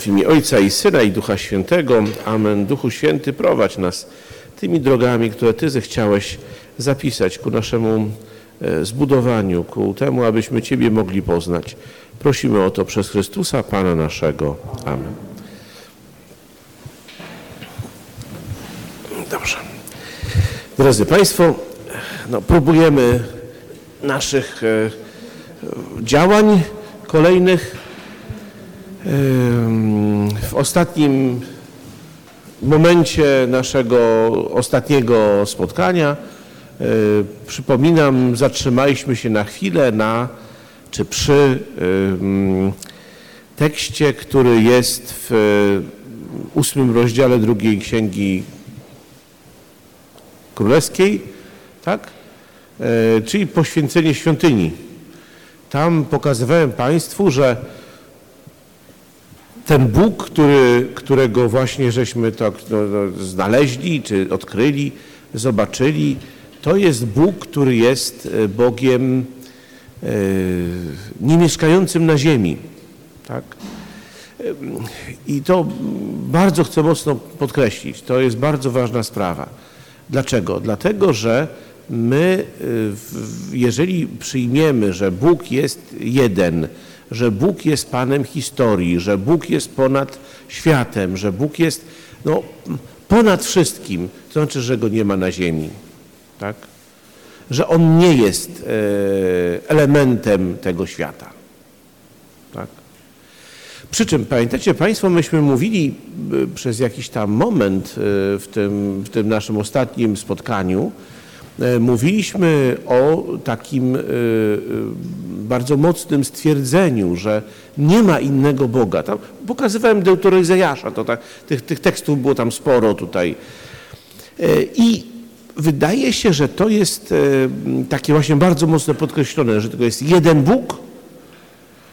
W imię Ojca i Syna i Ducha Świętego. Amen. Duchu Święty, prowadź nas tymi drogami, które Ty zechciałeś zapisać ku naszemu e, zbudowaniu, ku temu, abyśmy Ciebie mogli poznać. Prosimy o to przez Chrystusa, Pana naszego. Amen. Dobrze. Drodzy Państwo, no, próbujemy naszych e, działań kolejnych. W ostatnim momencie naszego ostatniego spotkania, e, przypominam, zatrzymaliśmy się na chwilę na, czy przy tekście, który jest w ósmym rozdziale drugiej księgi królewskiej, tak? E, czyli poświęcenie świątyni. Tam pokazywałem Państwu, że ten Bóg, który, którego właśnie żeśmy to no, no, znaleźli, czy odkryli, zobaczyli, to jest Bóg, który jest e, Bogiem e, niemieszkającym na ziemi. Tak? I to bardzo chcę mocno podkreślić. To jest bardzo ważna sprawa. Dlaczego? Dlatego, że my, y, jeżeli przyjmiemy, że Bóg jest jeden, że Bóg jest Panem historii, że Bóg jest ponad światem, że Bóg jest no, ponad wszystkim, to znaczy, że Go nie ma na ziemi. Tak? Że On nie jest e, elementem tego świata. Tak? Przy czym pamiętacie Państwo, myśmy mówili y, przez jakiś tam moment y, w tym, w tym naszym ostatnim spotkaniu, E, mówiliśmy o takim e, e, bardzo mocnym stwierdzeniu, że nie ma innego Boga. Tam pokazywałem Deuteroizajasza, to tak, tych, tych tekstów było tam sporo tutaj. I wydaje się, że to jest takie właśnie bardzo mocno podkreślone, że to jest jeden Bóg,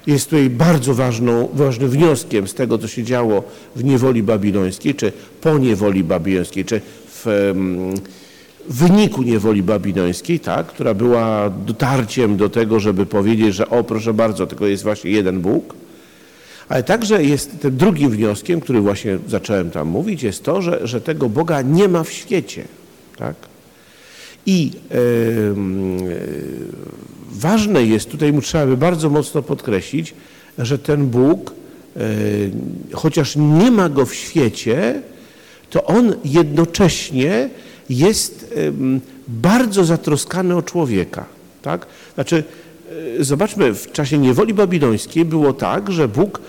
jest tutaj bardzo ważną, ważnym wnioskiem z tego, co się działo w niewoli babilońskiej, czy po niewoli babilońskiej, czy w wyniku niewoli babilońskiej, tak, która była dotarciem do tego, żeby powiedzieć, że o proszę bardzo, tylko jest właśnie jeden Bóg, ale także jest tym drugim wnioskiem, który właśnie zacząłem tam mówić, jest to, że, że tego Boga nie ma w świecie. Tak? I yy, ważne jest, tutaj mu trzeba by bardzo mocno podkreślić, że ten Bóg, yy, chociaż nie ma go w świecie, to on jednocześnie jest bardzo zatroskany o człowieka. Tak? Znaczy, e, zobaczmy, w czasie niewoli babilońskiej było tak, że Bóg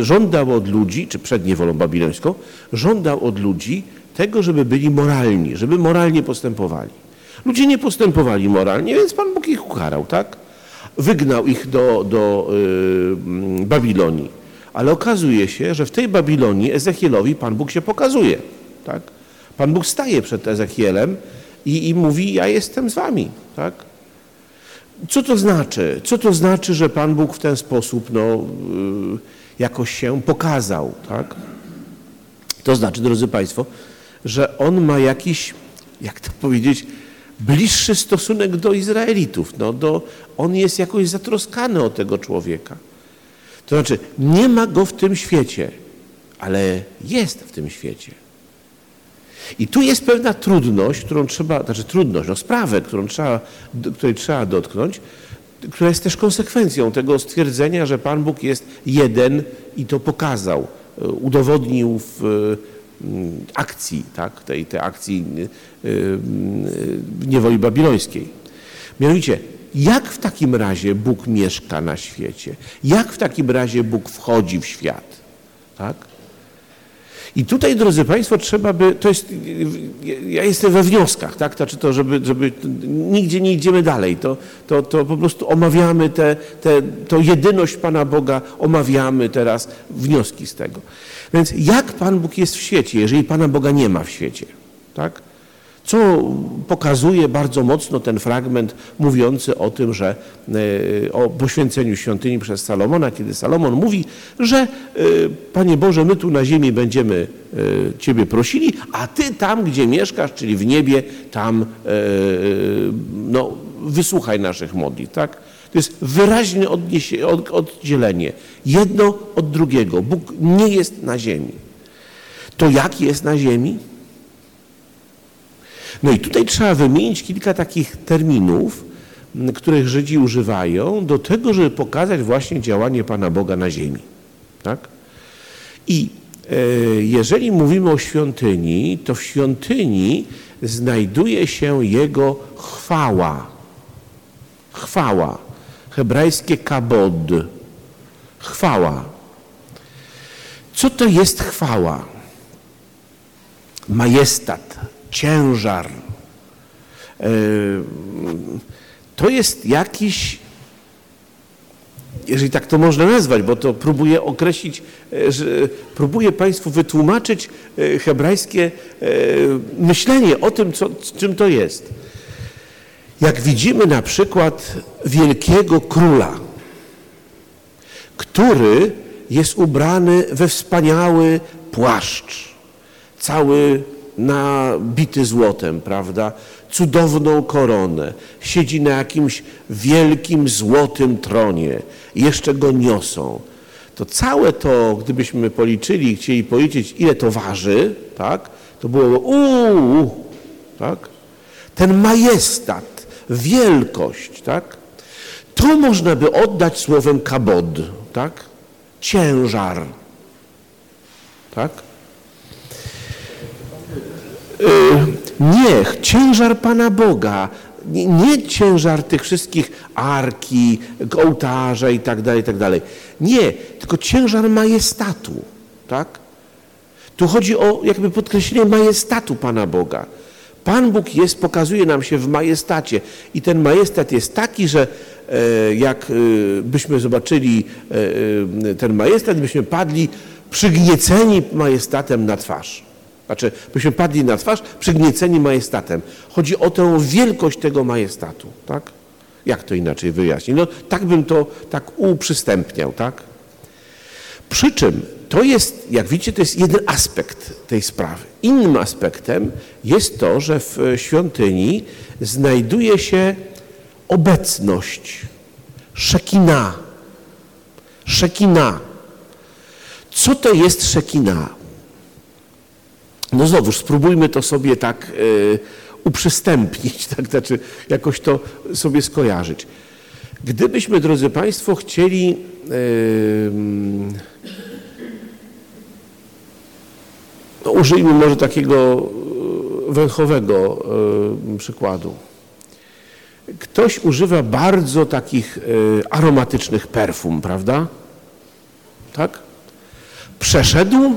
żądał od ludzi, czy przed niewolą babilońską, żądał od ludzi tego, żeby byli moralni, żeby moralnie postępowali. Ludzie nie postępowali moralnie, więc Pan Bóg ich ukarał, tak? Wygnał ich do, do yy, Babilonii. Ale okazuje się, że w tej Babilonii Ezechielowi Pan Bóg się pokazuje, tak? Pan Bóg staje przed Ezechielem i, i mówi, ja jestem z wami. Tak? Co to znaczy? Co to znaczy, że Pan Bóg w ten sposób no, y, jakoś się pokazał? Tak? To znaczy, drodzy Państwo, że On ma jakiś, jak to powiedzieć, bliższy stosunek do Izraelitów. No, do, on jest jakoś zatroskany o tego człowieka. To znaczy, nie ma go w tym świecie, ale jest w tym świecie. I tu jest pewna trudność, którą trzeba, znaczy trudność, no sprawę, którą trzeba, której trzeba dotknąć, która jest też konsekwencją tego stwierdzenia, że Pan Bóg jest jeden i to pokazał, e, udowodnił w mm, akcji, tak, tej, tej akcji e, e, niewoli babilońskiej. Mianowicie, jak w takim razie Bóg mieszka na świecie? Jak w takim razie Bóg wchodzi w świat? Tak? I tutaj, drodzy Państwo, trzeba by, to jest, ja jestem we wnioskach, tak, znaczy to, żeby, żeby nigdzie nie idziemy dalej, to, to, to po prostu omawiamy tę te, te, jedyność Pana Boga, omawiamy teraz wnioski z tego. Więc jak Pan Bóg jest w świecie, jeżeli Pana Boga nie ma w świecie, tak? Co pokazuje bardzo mocno ten fragment mówiący o tym, że e, o poświęceniu świątyni przez Salomona, kiedy Salomon mówi, że e, Panie Boże, my tu na ziemi będziemy e, Ciebie prosili, a Ty tam, gdzie mieszkasz, czyli w niebie, tam no, wysłuchaj naszych modlitw. Tak? To jest wyraźne oddzielenie. Jedno od drugiego. Bóg nie jest na ziemi. To jak jest na ziemi? No i tutaj trzeba wymienić kilka takich terminów, których Żydzi używają do tego, żeby pokazać właśnie działanie Pana Boga na ziemi. Tak? I e, jeżeli mówimy o świątyni, to w świątyni znajduje się Jego chwała. Chwała. Hebrajskie kabod. Chwała. Co to jest chwała? Majestat, ciężar. E, to jest jakiś, jeżeli tak to można nazwać, bo to próbuję określić, e, próbuję Państwu wytłumaczyć e, hebrajskie myślenie o tym, co, czym to jest. Jak widzimy na przykład wielkiego króla, który jest ubrany we wspaniały płaszcz, cały nabity złotem, prawda? Cudowną koronę. Siedzi na jakimś wielkim złotym tronie. Jeszcze go niosą. To całe to, gdybyśmy policzyli chcieli policzyć, ile to waży, tak? To było uuu, tak? Ten majestat, wielkość, tak? To można by oddać słowem kabod, tak? Ciężar, tak? Nie, ciężar Pana Boga, nie, nie, ciężar tych wszystkich arki, ołtarza i tak dalej, i tak dalej. Nie, tylko ciężar majestatu, tak? Tu chodzi o jakby podkreślenie majestatu Pana Boga. Pan Bóg jest, pokazuje nam się w majestacie i ten majestat jest taki, że e, jak e, byśmy zobaczyli e, ten majestat, byśmy padli przygnieceni majestatem na twarz. Znaczy, byśmy padli na twarz, przygnieceni majestatem. Chodzi o tę wielkość tego majestatu, tak? Jak to inaczej wyjaśnić? No, tak bym to tak uprzystępniał, tak? Przy czym to jest, jak widzicie, to jest jeden aspekt tej sprawy. Innym aspektem jest to, że w świątyni znajduje się obecność, szekina. Szekina. Co to jest szekina? No znowu, spróbujmy to sobie tak y, uprzystępnić, tak, znaczy jakoś to sobie skojarzyć. Gdybyśmy, drodzy Państwo, chcieli y, no, użyjmy może takiego węchowego y, przykładu. Ktoś używa bardzo takich aromatycznych perfum, prawda? Tak? Przeszedł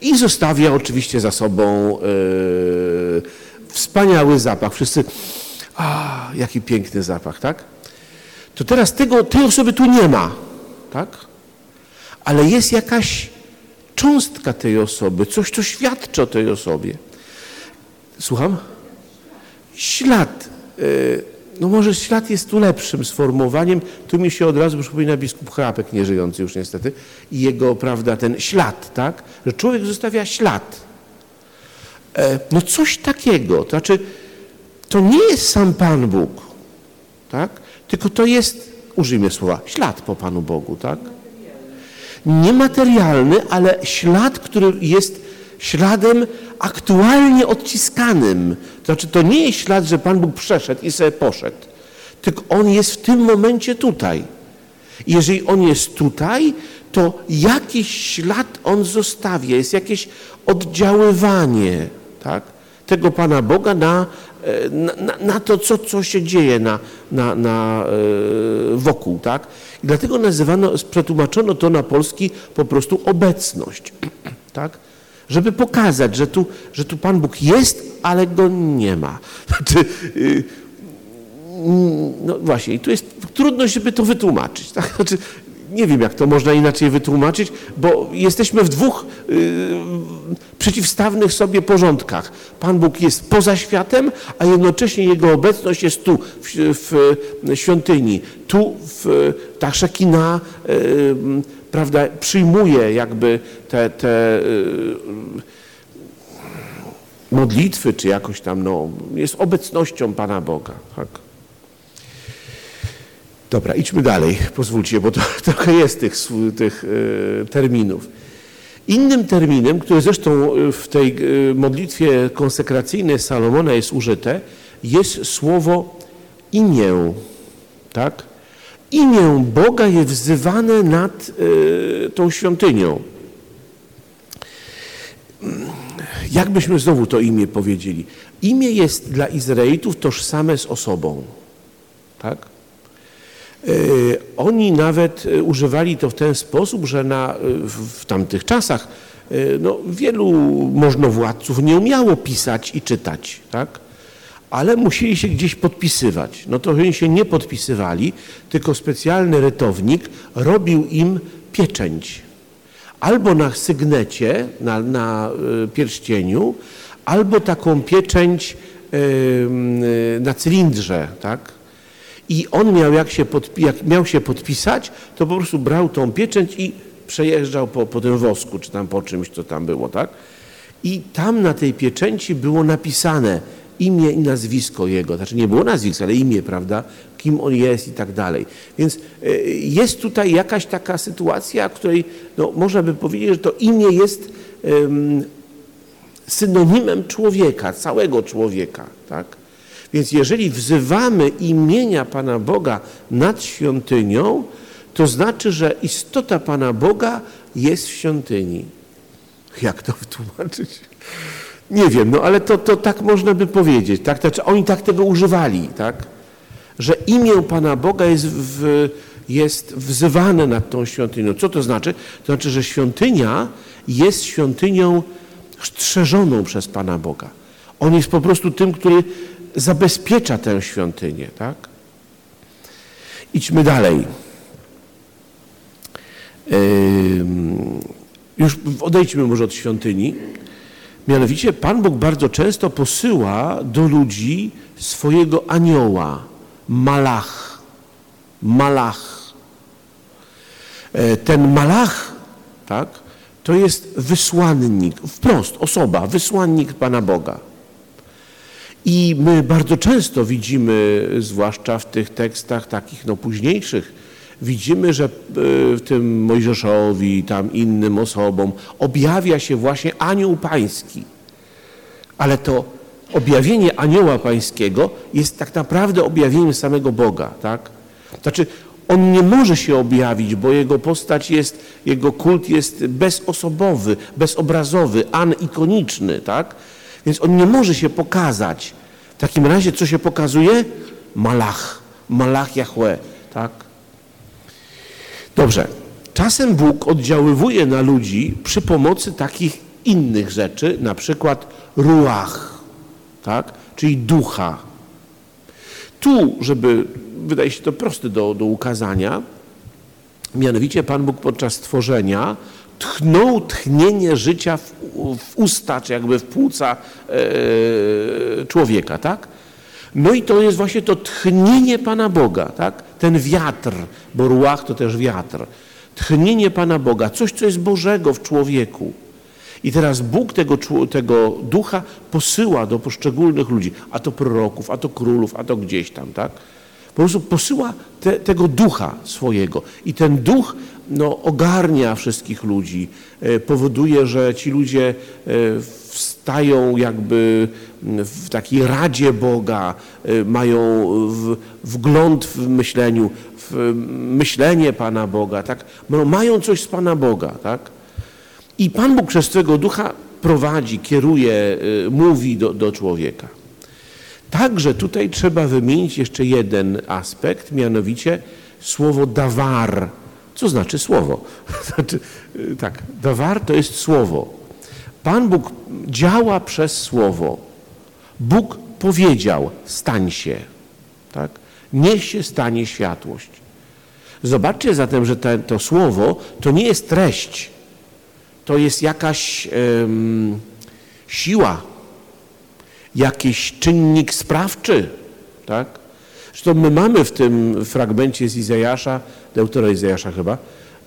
i zostawia oczywiście za sobą yy, wspaniały zapach. Wszyscy, a jaki piękny zapach, tak? To teraz tego, tej osoby tu nie ma, tak? Ale jest jakaś cząstka tej osoby, coś, co świadczy o tej osobie. Słucham? Ślad. Yy, no może ślad jest tu lepszym sformułowaniem. Tu mi się od razu przypomina biskup Chrapek, nieżyjący już niestety, i jego, prawda, ten ślad, tak? Że człowiek zostawia ślad. E, no coś takiego. To znaczy, to nie jest sam Pan Bóg, tak? Tylko to jest, użyjmy słowa, ślad po Panu Bogu, tak? Niematerialny, ale ślad, który jest śladem aktualnie odciskanym. To znaczy, to nie jest ślad, że Pan Bóg przeszedł i sobie poszedł, tylko On jest w tym momencie tutaj. I jeżeli On jest tutaj, to jakiś ślad On zostawia, jest jakieś oddziaływanie tak, tego Pana Boga na, e, na, na to, co, co się dzieje na, na, na, e, wokół. Tak? Dlatego nazywano, przetłumaczono to na polski po prostu obecność. Tak? Żeby pokazać, że tu, że tu Pan Bóg jest, ale Go nie ma. Znaczy, yy, no właśnie, i tu jest trudno, żeby to wytłumaczyć. Tak? Znaczy, nie wiem, jak to można inaczej wytłumaczyć, bo jesteśmy w dwóch yy, przeciwstawnych sobie porządkach. Pan Bóg jest poza światem, a jednocześnie Jego obecność jest tu, w, w świątyni. Tu w, ta szekina yy, prawda, przyjmuje jakby te, te y, modlitwy, czy jakoś tam, no, jest obecnością Pana Boga. Tak? Dobra, idźmy dalej, pozwólcie, bo to trochę jest tych, tych e, terminów. Innym terminem, który zresztą w tej e, modlitwie konsekracyjnej Salomona jest użyte, jest słowo imię. Tak? Imię Boga jest wzywane nad tą świątynią. Jak byśmy znowu to imię powiedzieli? Imię jest dla Izraelitów tożsame z osobą. Tak? Y, oni nawet y, używali to w ten sposób, że na, w, w tamtych czasach no, wielu możnowładców nie umiało pisać i czytać. Tak? ale musieli się gdzieś podpisywać. No to oni się nie podpisywali, tylko specjalny rytownik robił im pieczęć. Albo na sygnecie, na, na e, pierścieniu, albo taką pieczęć na cylindrze, tak? I on miał, jak, się jak miał się podpisać, to po prostu brał tą pieczęć i przejeżdżał po, po tym wosku, czy tam po czymś, co tam było, tak? I tam na tej pieczęci było napisane imię i nazwisko jego. Znaczy nie było nazwiska, ale imię, prawda? Kim on jest i tak dalej. Więc e, jest tutaj jakaś taka sytuacja, której no, można by powiedzieć, że to imię jest um, synonimem człowieka, całego człowieka. Tak? Więc jeżeli wzywamy imienia Pana Boga nad świątynią, to znaczy, że istota Pana Boga jest w świątyni. Jak to wytłumaczyć? Nie wiem, no ale to, to tak można by powiedzieć. Tak? Znaczy, oni tak tego używali, tak? że imię Pana Boga jest, w, jest wzywane nad tą świątynią. Co to znaczy? To znaczy, że świątynia jest świątynią strzeżoną przez Pana Boga. On jest po prostu tym, który zabezpiecza tę świątynię. Tak? Idźmy dalej. Już odejdźmy może od świątyni. Mianowicie Pan Bóg bardzo często posyła do ludzi swojego anioła, malach. Malach. E, ten malach, tak, to jest wysłannik, wprost osoba, wysłannik Pana Boga. I my bardzo często widzimy, zwłaszcza w tych tekstach takich no, późniejszych, widzimy, że e, w tym Mojżeszowi, tam innym osobom objawia się właśnie anioł pański. Ale to objawienie anioła pańskiego jest tak naprawdę objawieniem samego Boga, tak? Znaczy, on nie może się objawić, bo jego postać jest, jego kult jest bezosobowy, bezobrazowy, anikoniczny, tak? Więc on nie może się pokazać. W takim razie co się pokazuje? Malach, Malach Jahwe, tak? Dobrze. Czasem Bóg oddziaływuje na ludzi przy pomocy takich innych rzeczy, na przykład ruach, tak? czyli ducha. Tu, żeby, wydaje się to proste do, do ukazania, mianowicie Pan Bóg podczas stworzenia tchnął tchnienie życia w, w usta, czy jakby w płuca e, człowieka, tak? No i to jest właśnie to tchnienie Pana Boga, tak? Ten wiatr, bo ruach to też wiatr. Tchnienie Pana Boga, coś, co jest Bożego w człowieku. I teraz Bóg tego, tego ducha posyła do poszczególnych ludzi, a to proroków, a to królów, a to gdzieś tam, tak? Po prostu posyła te, tego ducha swojego. I ten duch no, ogarnia wszystkich ludzi, e, powoduje, że ci ludzie e, wstają jakby w takiej radzie Boga, e, mają wgląd w myśleniu, w myślenie Pana Boga, tak? No, mają coś z Pana Boga, tak? I Pan Bóg przez swego ducha prowadzi, kieruje, mówi do, do człowieka. Także tutaj trzeba wymienić jeszcze jeden aspekt, mianowicie słowo dawar. Co znaczy słowo? Znaczy, y, tak, dawar to jest słowo. Pan Bóg działa przez słowo. Bóg powiedział, stań się. Tak? Niech się stanie światłość. Zobaczcie zatem, że te, to słowo to nie jest treść. To jest jakaś um, siła, jakiś czynnik sprawczy. Tak? Zresztą my mamy w tym fragmencie z Izajasza, deutera Izajasza chyba,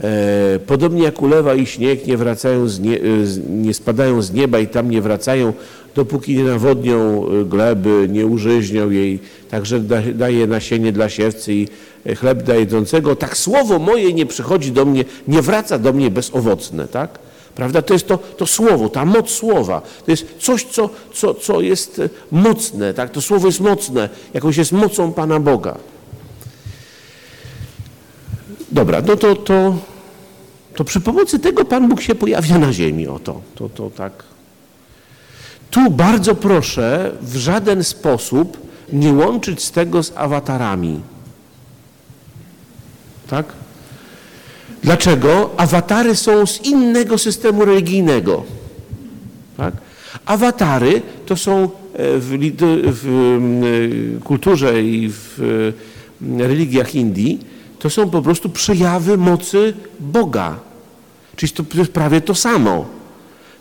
E, podobnie jak ulewa i śnieg nie, wracają z nie, nie spadają z nieba i tam nie wracają, dopóki nie nawodnią gleby, nie użyźnią jej, także da, daje nasienie dla siewcy i chleb dla jedzącego, tak słowo moje nie przychodzi do mnie, nie wraca do mnie bezowocne, tak? Prawda? To jest to, to słowo, ta moc słowa. To jest coś, co, co, co jest mocne, tak? To słowo jest mocne, jakąś jest mocą Pana Boga. Dobra, no to, to, to przy pomocy tego Pan Bóg się pojawia na ziemi. Oto, to, to tak. Tu bardzo proszę w żaden sposób nie łączyć z tego z awatarami. Tak? Dlaczego? Awatary są z innego systemu religijnego. Tak? Awatary to są e, w, w, e, kulturze i w e, religiach Indii, to są po prostu przejawy mocy Boga. Czyli to jest prawie to samo.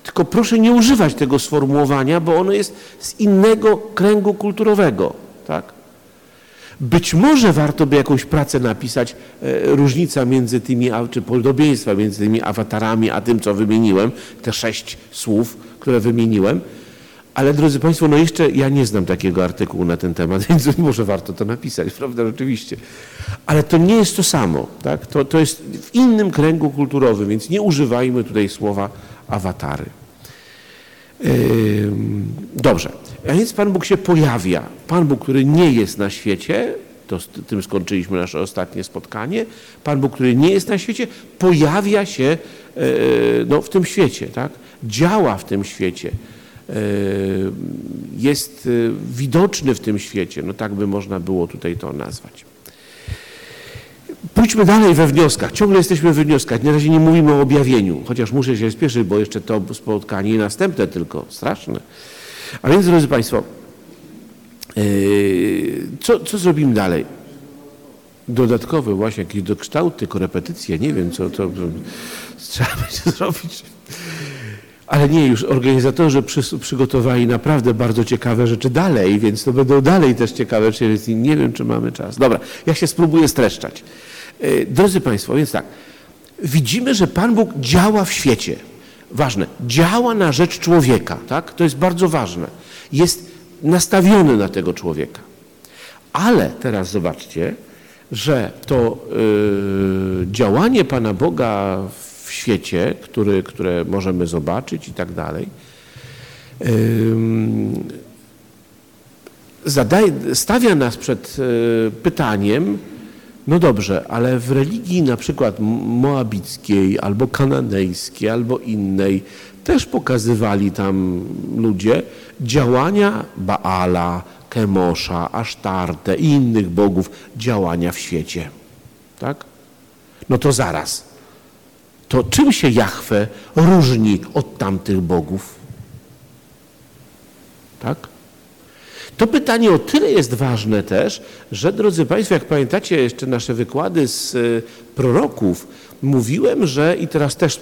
Tylko proszę nie używać tego sformułowania, bo ono jest z innego kręgu kulturowego. Tak? Być może warto by jakąś pracę napisać, e, różnica między tymi, czy podobieństwa między tymi awatarami, a tym, co wymieniłem, te sześć słów, które wymieniłem. Ale drodzy Państwo, no jeszcze ja nie znam takiego artykułu na ten temat, więc może warto to napisać, prawda, rzeczywiście. Ale to nie jest to samo, tak? To, to jest w innym kręgu kulturowym, więc nie używajmy tutaj słowa awatary. Dobrze. A więc Pan Bóg się pojawia. Pan Bóg, który nie jest na świecie, to z tym skończyliśmy nasze ostatnie spotkanie. Pan Bóg, który nie jest na świecie, pojawia się e, no, w tym świecie, tak? działa w tym świecie, e, jest e, widoczny w tym świecie. No tak by można było tutaj to nazwać. Pójdźmy dalej we wnioskach. Ciągle jesteśmy we wnioskach. Na razie nie mówimy o objawieniu, chociaż muszę się spieszyć, bo jeszcze to spotkanie i następne tylko, straszne. A więc, drodzy Państwo, yy, co, co zrobimy dalej? Dodatkowe właśnie jakieś dokształty, korepetycje, nie wiem, co to trzeba będzie zrobić. Ale nie, już organizatorzy przy, przygotowali naprawdę bardzo ciekawe rzeczy dalej, więc to będą dalej też ciekawe rzeczy, nie wiem, czy mamy czas. Dobra, ja się spróbuję streszczać. Yy, drodzy Państwo, więc tak, widzimy, że Pan Bóg działa w świecie ważne, działa na rzecz człowieka, tak? To jest bardzo ważne. Jest nastawiony na tego człowieka. Ale teraz zobaczcie, że to yy, działanie Pana Boga w świecie, który, które możemy zobaczyć i tak dalej, zadaje, stawia nas przed yy, pytaniem, no dobrze, ale w religii na przykład moabickiej, albo kananejskiej, albo innej też pokazywali tam ludzie działania Baala, Kemosza, Asztarte i innych bogów, działania w świecie. Tak? No to zaraz. To czym się Jahwe różni od tamtych bogów? Tak? To pytanie o tyle jest ważne też, że drodzy Państwo, jak pamiętacie jeszcze nasze wykłady z e, proroków, mówiłem, że i teraz też e,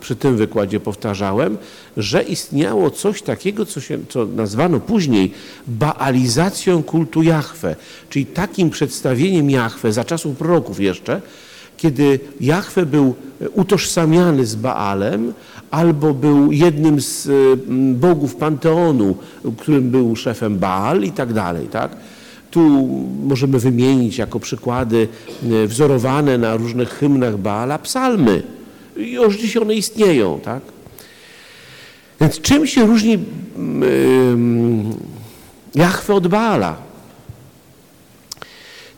przy tym wykładzie powtarzałem, że istniało coś takiego, co, się, co nazwano później baalizacją kultu Jahwe, czyli takim przedstawieniem Jahwe za czasów proroków jeszcze, kiedy Jahwe był utożsamiany z Baalem, albo był jednym z mm, bogów Panteonu, którym był szefem Baal i tak dalej, tak? Tu możemy wymienić jako przykłady e, wzorowane na różnych hymnach Baala psalmy. Już dziś one istnieją, tak? Więc czym się różni Jahwe od Baala?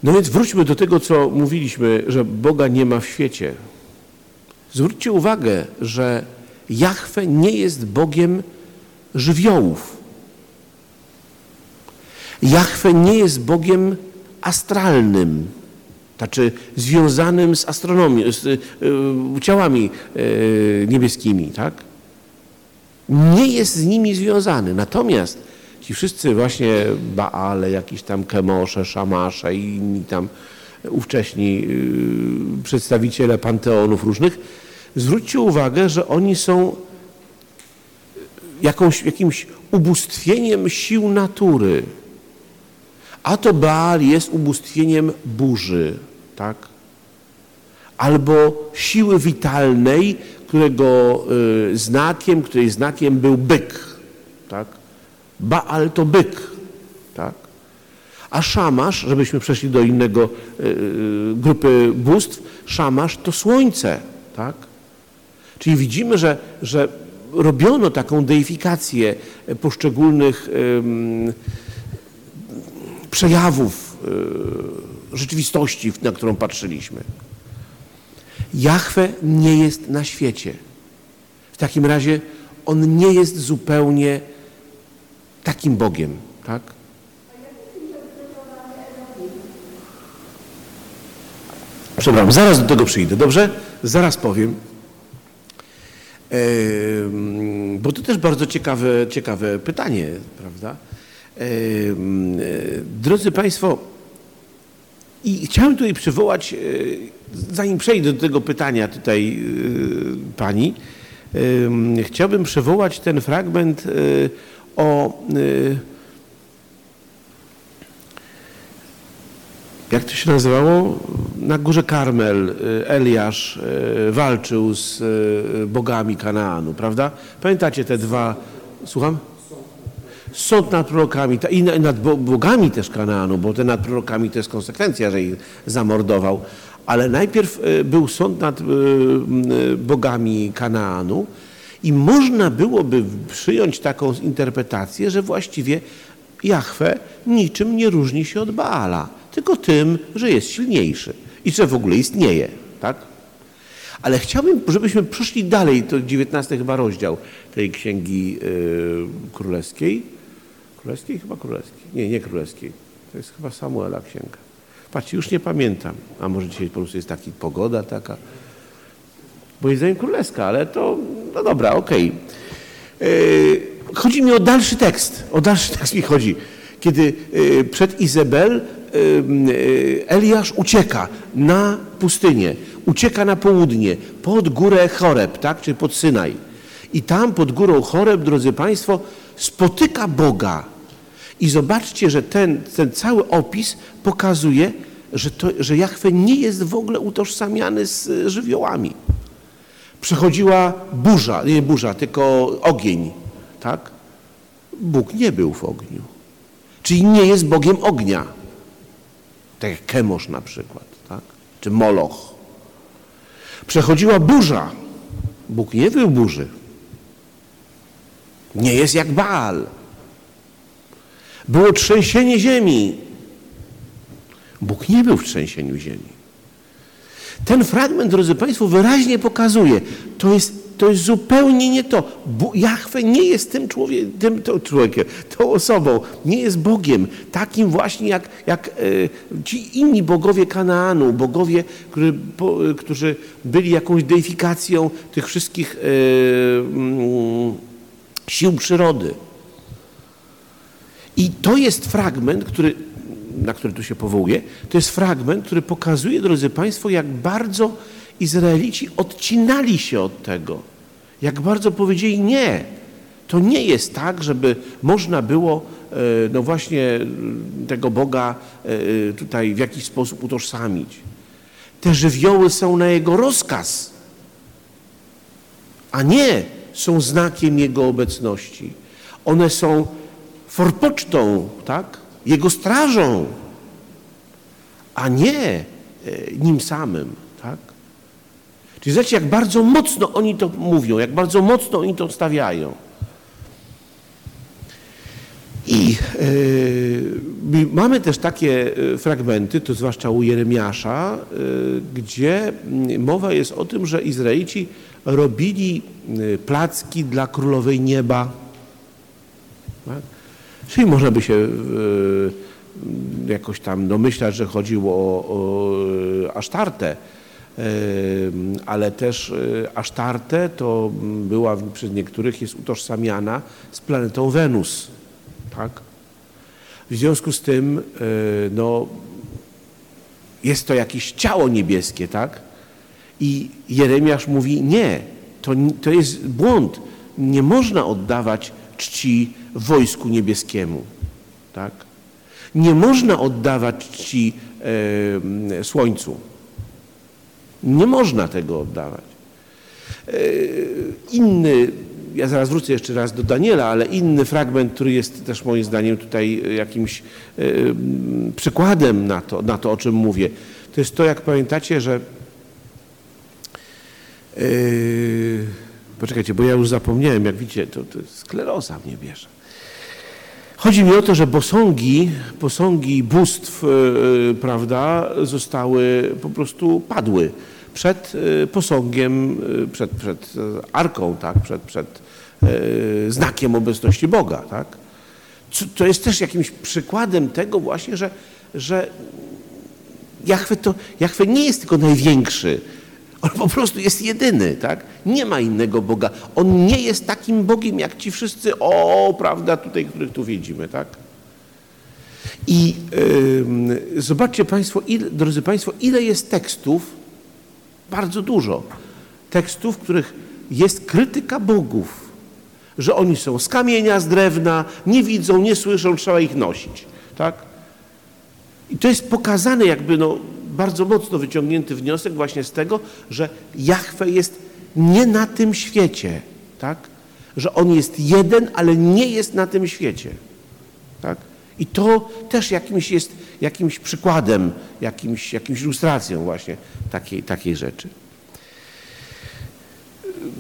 No więc wróćmy do tego, co mówiliśmy, że Boga nie ma w świecie. Zwróćcie uwagę, że Jahwe nie jest Bogiem żywiołów. Jahwe nie jest Bogiem astralnym, znaczy związanym z astronomią, z y, y, ciałami y, niebieskimi, tak? Nie jest z nimi związany. Natomiast ci wszyscy właśnie Baale, jakiś tam Kemosze, Szamasze i inni tam ówcześni przedstawiciele panteonów różnych, zwróćcie uwagę, że oni są jakąś, jakimś ubóstwieniem sił natury. A to Baal jest ubóstwieniem burzy, tak? albo siły witalnej, którego y, znakiem, której znakiem był byk. Tak? Baal to byk. Tak? A szamasz, żebyśmy przeszli do innego y, y, grupy bóstw, szamasz to słońce. Tak? Czyli widzimy, że, że robiono taką deifikację poszczególnych przejawów rzeczywistości, na którą patrzyliśmy. Jahwe nie jest na świecie. W takim razie on nie jest zupełnie takim Bogiem, tak? Przepraszam, zaraz do tego przyjdę, dobrze? Zaraz powiem. bo to też bardzo ciekawe, ciekawe pytanie, prawda? drodzy Państwo, i chciałem tutaj przywołać, e, zanim przejdę do tego pytania tutaj e, pani, chciałbym przywołać ten fragment e, o jak to się nazywało? Na górze Karmel Eliasz walczył z bogami Kanaanu, prawda? Pamiętacie te dwa, słucham? sąd nad prorokami i nad bogami też Kanaanu, bo te nad prorokami to jest konsekwencja, że ich zamordował. Ale najpierw był sąd nad bogami Kanaanu i można byłoby przyjąć taką interpretację, że właściwie Jahwe niczym nie różni się od Baala, tylko tym, że jest silniejszy i że w ogóle istnieje. Tak? Ale chciałbym, żebyśmy przeszli dalej, to 19 chyba rozdział tej księgi yy, królewskiej. Królewskiej? Chyba królewskiej. Nie, nie królewskiej. To jest chyba Samuela księga. Patrzcie, już nie pamiętam. A może dzisiaj po prostu jest taka pogoda taka. Moim zdaniem królewska, ale to, no dobra, okej. Okay. Yy, chodzi mi o dalszy tekst. O dalszy tekst mi chodzi. Kiedy yy, przed Izabel yy, Eliasz ucieka na pustynię, ucieka na południe, pod górę Choreb, tak, czy pod Synaj. I tam pod górą Choreb, drodzy Państwo, spotyka Boga. I zobaczcie, że ten, ten cały opis pokazuje, że, to, że Jachwę nie jest w ogóle utożsamiany z e, żywiołami. Przechodziła burza, nie burza, tylko ogień. Tak? Bóg nie był w ogniu. Czyli nie jest Bogiem ognia. Tak jak Kemosz na przykład, tak? czy Moloch. Przechodziła burza. Bóg nie był burzy. Nie jest jak Baal. Było trzęsienie ziemi. Bóg nie był w trzęsieniu ziemi. Ten fragment, drodzy Państwo, wyraźnie pokazuje, to jest, to jest zupełnie nie to. Jachwę nie jest tym, człowiek, tym to człowiekiem, tą osobą, nie jest Bogiem, takim właśnie jak, jak e, ci inni bogowie Kanaanu, bogowie, którzy, po, którzy byli jakąś deifikacją tych wszystkich e, mm, sił przyrody. I to jest fragment, który, na który tu się powołuje, to jest fragment, który pokazuje, drodzy Państwo, jak bardzo Izraelici odcinali się od tego. Jak bardzo powiedzieli nie. To nie jest tak, żeby można było e, no właśnie tego Boga e, tutaj w jakiś sposób utożsamić. Te żywioły są na Jego rozkaz, a nie są znakiem Jego obecności. One są forpocztą, tak? Jego strażą, a nie e, nim samym, tak? Czyli zobaczcie, jak bardzo mocno oni to mówią, jak bardzo mocno oni to stawiają. I yy, mamy też takie e, fragmenty, to zwłaszcza u Jeremiasza, yy, gdzie mowa jest o tym, że Izraelici robili placki dla królowej nieba. Tak? Czyli można by się jakoś tam domyślać, że chodziło o, o Asztartę, ale też Asztartę to była przez niektórych jest utożsamiana z planetą Wenus. Tak? W związku z tym no, jest to jakieś ciało niebieskie, tak? I Jeremiasz mówi nie, to, to jest błąd. Nie można oddawać czci wojsku niebieskiemu. Tak? Nie można oddawać czci e, słońcu. Nie można tego oddawać. E, inny, ja zaraz wrócę jeszcze raz do Daniela, ale inny fragment, który jest też moim zdaniem tutaj jakimś e, przykładem na to, na to, o czym mówię, to jest to, jak pamiętacie, że Yy, poczekajcie, bo ja już zapomniałem, jak widzicie, to, to skleroza mnie bierze. Chodzi mi o to, że posągi, posągi bóstw, yy, prawda, zostały po prostu padły przed yy, posągiem, przed, przed arką, tak, przed, przed znakiem obecności Boga, tak. To jest też jakimś przykładem tego właśnie, że, że Jachwę, to, Jachwę nie jest tylko największy, on po prostu jest jedyny, tak? Nie ma innego Boga. On nie jest takim Bogiem, jak ci wszyscy, o, prawda, tutaj, których tu widzimy, tak? I yy, zobaczcie Państwo, ile, drodzy Państwo, ile jest tekstów, bardzo dużo, tekstów, w których jest krytyka bogów, że oni są z kamienia, z drewna, nie widzą, nie słyszą, trzeba ich nosić, tak? I to jest pokazane jakby, no, bardzo mocno wyciągnięty wniosek właśnie z tego, że Jahwe jest nie na tym świecie, tak? Że On jest jeden, ale nie jest na tym świecie, tak? I to też jakimś jest jakimś przykładem, jakimś, jakimś ilustracją właśnie takiej, takiej rzeczy.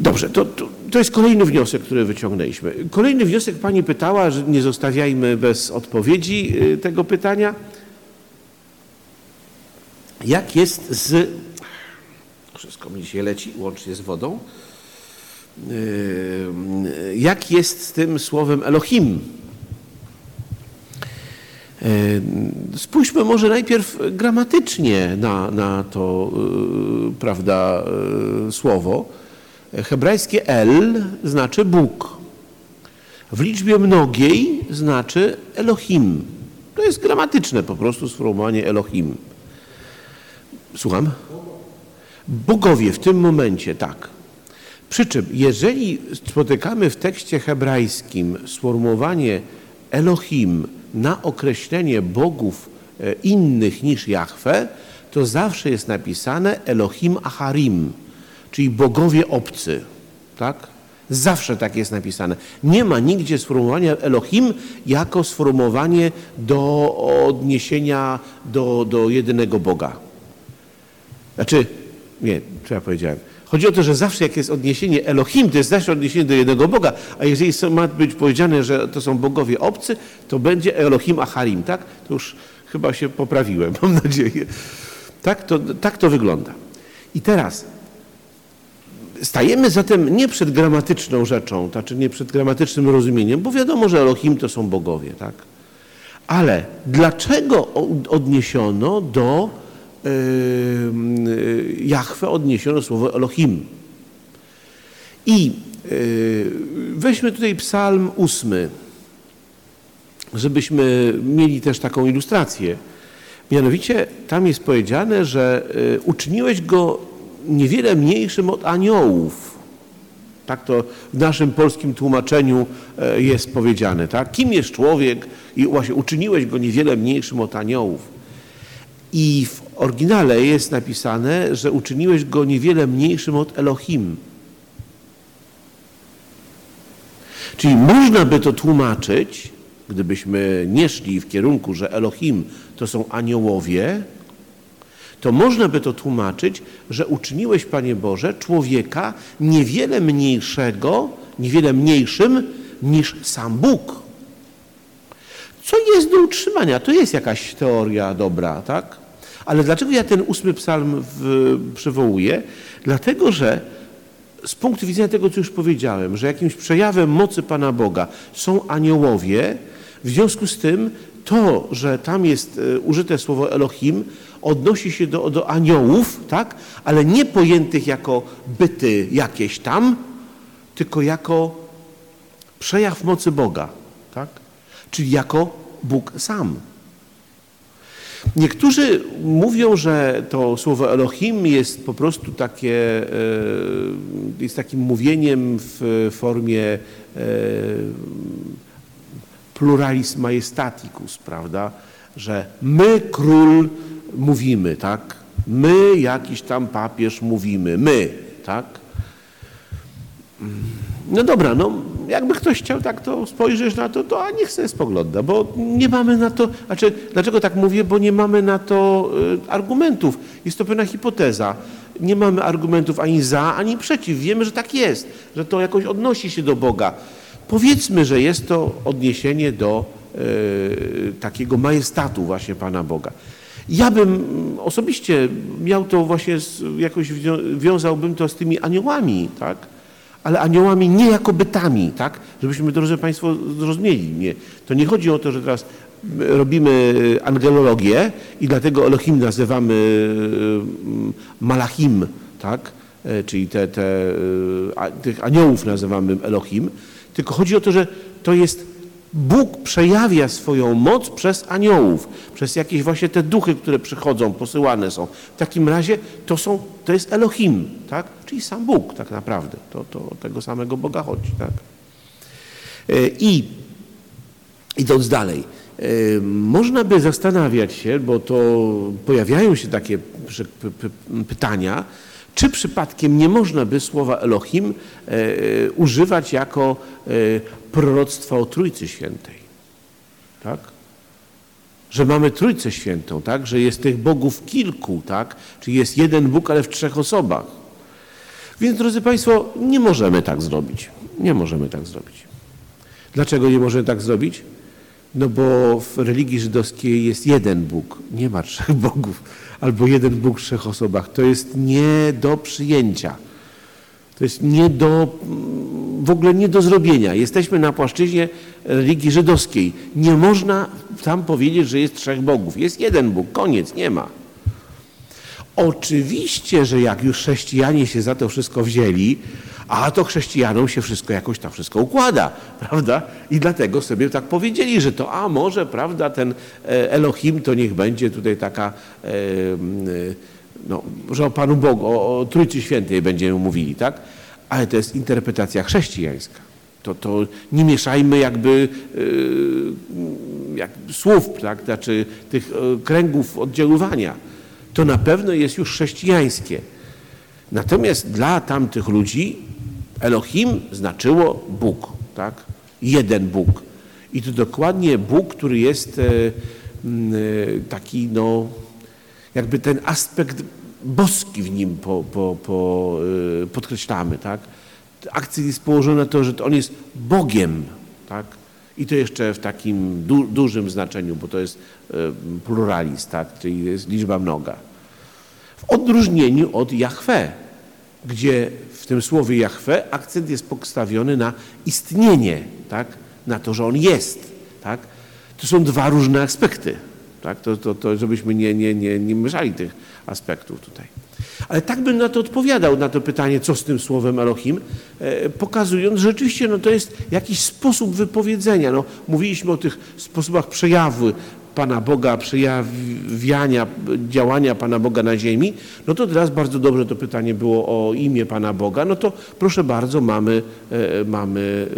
Dobrze, to, to, to, jest kolejny wniosek, który wyciągnęliśmy. Kolejny wniosek pani pytała, że nie zostawiajmy bez odpowiedzi y, tego pytania jak jest z... Wszystko mi dzisiaj leci, łącznie z wodą. Yy, jak jest z tym słowem Elohim? Yy, spójrzmy może najpierw gramatycznie na, na to yy, prawda, słowo. Hebrajskie El znaczy Bóg. W liczbie mnogiej znaczy Elohim. To jest gramatyczne po prostu sformułowanie Elohim. Słucham? Bogowie w tym momencie, tak. Przy czym, jeżeli spotykamy w tekście hebrajskim sformułowanie Elohim na określenie bogów e, innych niż Jahwe, to zawsze jest napisane Elohim Aharim, czyli bogowie obcy. Tak? Zawsze tak jest napisane. Nie ma nigdzie sformułowania Elohim jako sformułowanie do odniesienia do, do jedynego Boga. Znaczy, nie, co ja powiedziałem. Chodzi o to, że zawsze jak jest odniesienie Elohim, to jest zawsze odniesienie do jednego Boga, a jeżeli ma być powiedziane, że to są bogowie obcy, to będzie Elohim Acharim, tak? To już chyba się poprawiłem, mam nadzieję. Tak to, tak to wygląda. I teraz stajemy zatem nie przed gramatyczną rzeczą, znaczy nie przed gramatycznym rozumieniem, bo wiadomo, że Elohim to są bogowie, tak? Ale dlaczego odniesiono do Jahwe odniesiono słowo Elohim. I weźmy tutaj psalm ósmy, żebyśmy mieli też taką ilustrację. Mianowicie tam jest powiedziane, że uczyniłeś go niewiele mniejszym od aniołów. Tak to w naszym polskim tłumaczeniu jest powiedziane. Tak? Kim jest człowiek? I właśnie uczyniłeś go niewiele mniejszym od aniołów. I w oryginale jest napisane, że uczyniłeś go niewiele mniejszym od Elohim. Czyli można by to tłumaczyć, gdybyśmy nie szli w kierunku, że Elohim to są aniołowie, to można by to tłumaczyć, że uczyniłeś, Panie Boże, człowieka niewiele mniejszego, niewiele mniejszym niż sam Bóg. Co jest do utrzymania? To jest jakaś teoria dobra, tak? Ale dlaczego ja ten ósmy psalm w, przywołuję? Dlatego, że z punktu widzenia tego, co już powiedziałem, że jakimś przejawem mocy Pana Boga są aniołowie, w związku z tym to, że tam jest e, użyte słowo Elohim, odnosi się do, do aniołów, tak? ale nie pojętych jako byty jakieś tam, tylko jako przejaw mocy Boga, tak? czyli jako Bóg sam. Niektórzy mówią, że to słowo Elohim jest po prostu takie, e, jest takim mówieniem w formie e, pluralis majestaticus, prawda? Że my, król, mówimy, tak? My, jakiś tam papież mówimy, my, tak? No dobra, no jakby ktoś chciał tak to spojrzeć na to, to a niech sobie spogląda, bo nie mamy na to, znaczy dlaczego tak mówię, bo nie mamy na to y, argumentów. Jest to pewna hipoteza. Nie mamy argumentów ani za, ani przeciw. Wiemy, że tak jest, że to jakoś odnosi się do Boga. Powiedzmy, że jest to odniesienie do y, takiego majestatu właśnie Pana Boga. Ja bym osobiście miał to właśnie, z, jakoś wiązałbym to z tymi aniołami, tak? Ale aniołami nie jako bytami, tak? Żebyśmy, drodzy Państwo, zrozumieli. Nie. To nie chodzi o to, że teraz robimy angelologię i dlatego Elohim nazywamy mm, Malachim, tak? E, czyli te, te, e, tych aniołów nazywamy Elohim, tylko chodzi o to, że to jest Bóg przejawia swoją moc przez aniołów, przez jakieś właśnie te duchy, które przychodzą, posyłane są. W takim razie to, są, to jest Elohim, tak? czyli sam Bóg tak naprawdę. To, to tego samego Boga chodzi. Tak? E, I idąc dalej, e, można by zastanawiać się, bo to pojawiają się takie pytania, czy przypadkiem nie można by słowa Elohim e, używać jako proroctwa o Trójcy Świętej. Tak? Że mamy Trójcę Świętą, tak? Że jest tych Bogów kilku, tak? Czyli jest jeden Bóg, ale w trzech osobach. Więc, drodzy Państwo, nie możemy tak zrobić. Nie możemy tak zrobić. Dlaczego nie możemy tak zrobić? No bo w religii żydowskiej jest jeden Bóg, nie ma trzech bogów, albo jeden Bóg w trzech osobach. To jest nie do przyjęcia. To jest nie do, w ogóle nie do zrobienia. Jesteśmy na płaszczyźnie religii żydowskiej. Nie można tam powiedzieć, że jest trzech bogów. Jest jeden Bóg, koniec, nie ma. Oczywiście, że jak już chrześcijanie się za to wszystko wzięli, a to chrześcijanom się wszystko jakoś tam wszystko układa, prawda? I dlatego sobie tak powiedzieli, że to, a może, prawda, ten e, Elohim to niech będzie tutaj taka, e, no, że o Panu Bogu, o, o Trójcy Świętej będziemy mówili, tak? Ale to jest interpretacja chrześcijańska. To, to nie mieszajmy jakby yy, jak słów, tak? znaczy tych kręgów oddziaływania to na pewno jest już chrześcijańskie. Natomiast dla tamtych ludzi Elohim znaczyło Bóg, tak? Jeden Bóg. I to dokładnie Bóg, który jest e, e, taki, no, jakby ten aspekt boski w nim po, po, po, e, podkreślamy, tak? Akcent jest położony na to, że on jest Bogiem, tak? I to jeszcze w takim du dużym znaczeniu, bo to jest pluralizm, tak? czyli jest liczba mnoga. W odróżnieniu od Jahwe, gdzie w tym słowie Jahwe akcent jest postawiony na istnienie, tak? na to, że on jest. Tak? To są dwa różne aspekty. Tak? To, to, to żebyśmy nie, nie, nie, nie mieszali tych aspektów tutaj. Ale tak bym na to odpowiadał, na to pytanie, co z tym słowem Elohim, e, pokazując, że rzeczywiście no, to jest jakiś sposób wypowiedzenia. No, mówiliśmy o tych sposobach przejawu Pana Boga, przejawiania działania Pana Boga na ziemi, no to teraz bardzo dobrze to pytanie było o imię Pana Boga, no to proszę bardzo, mamy, e, mamy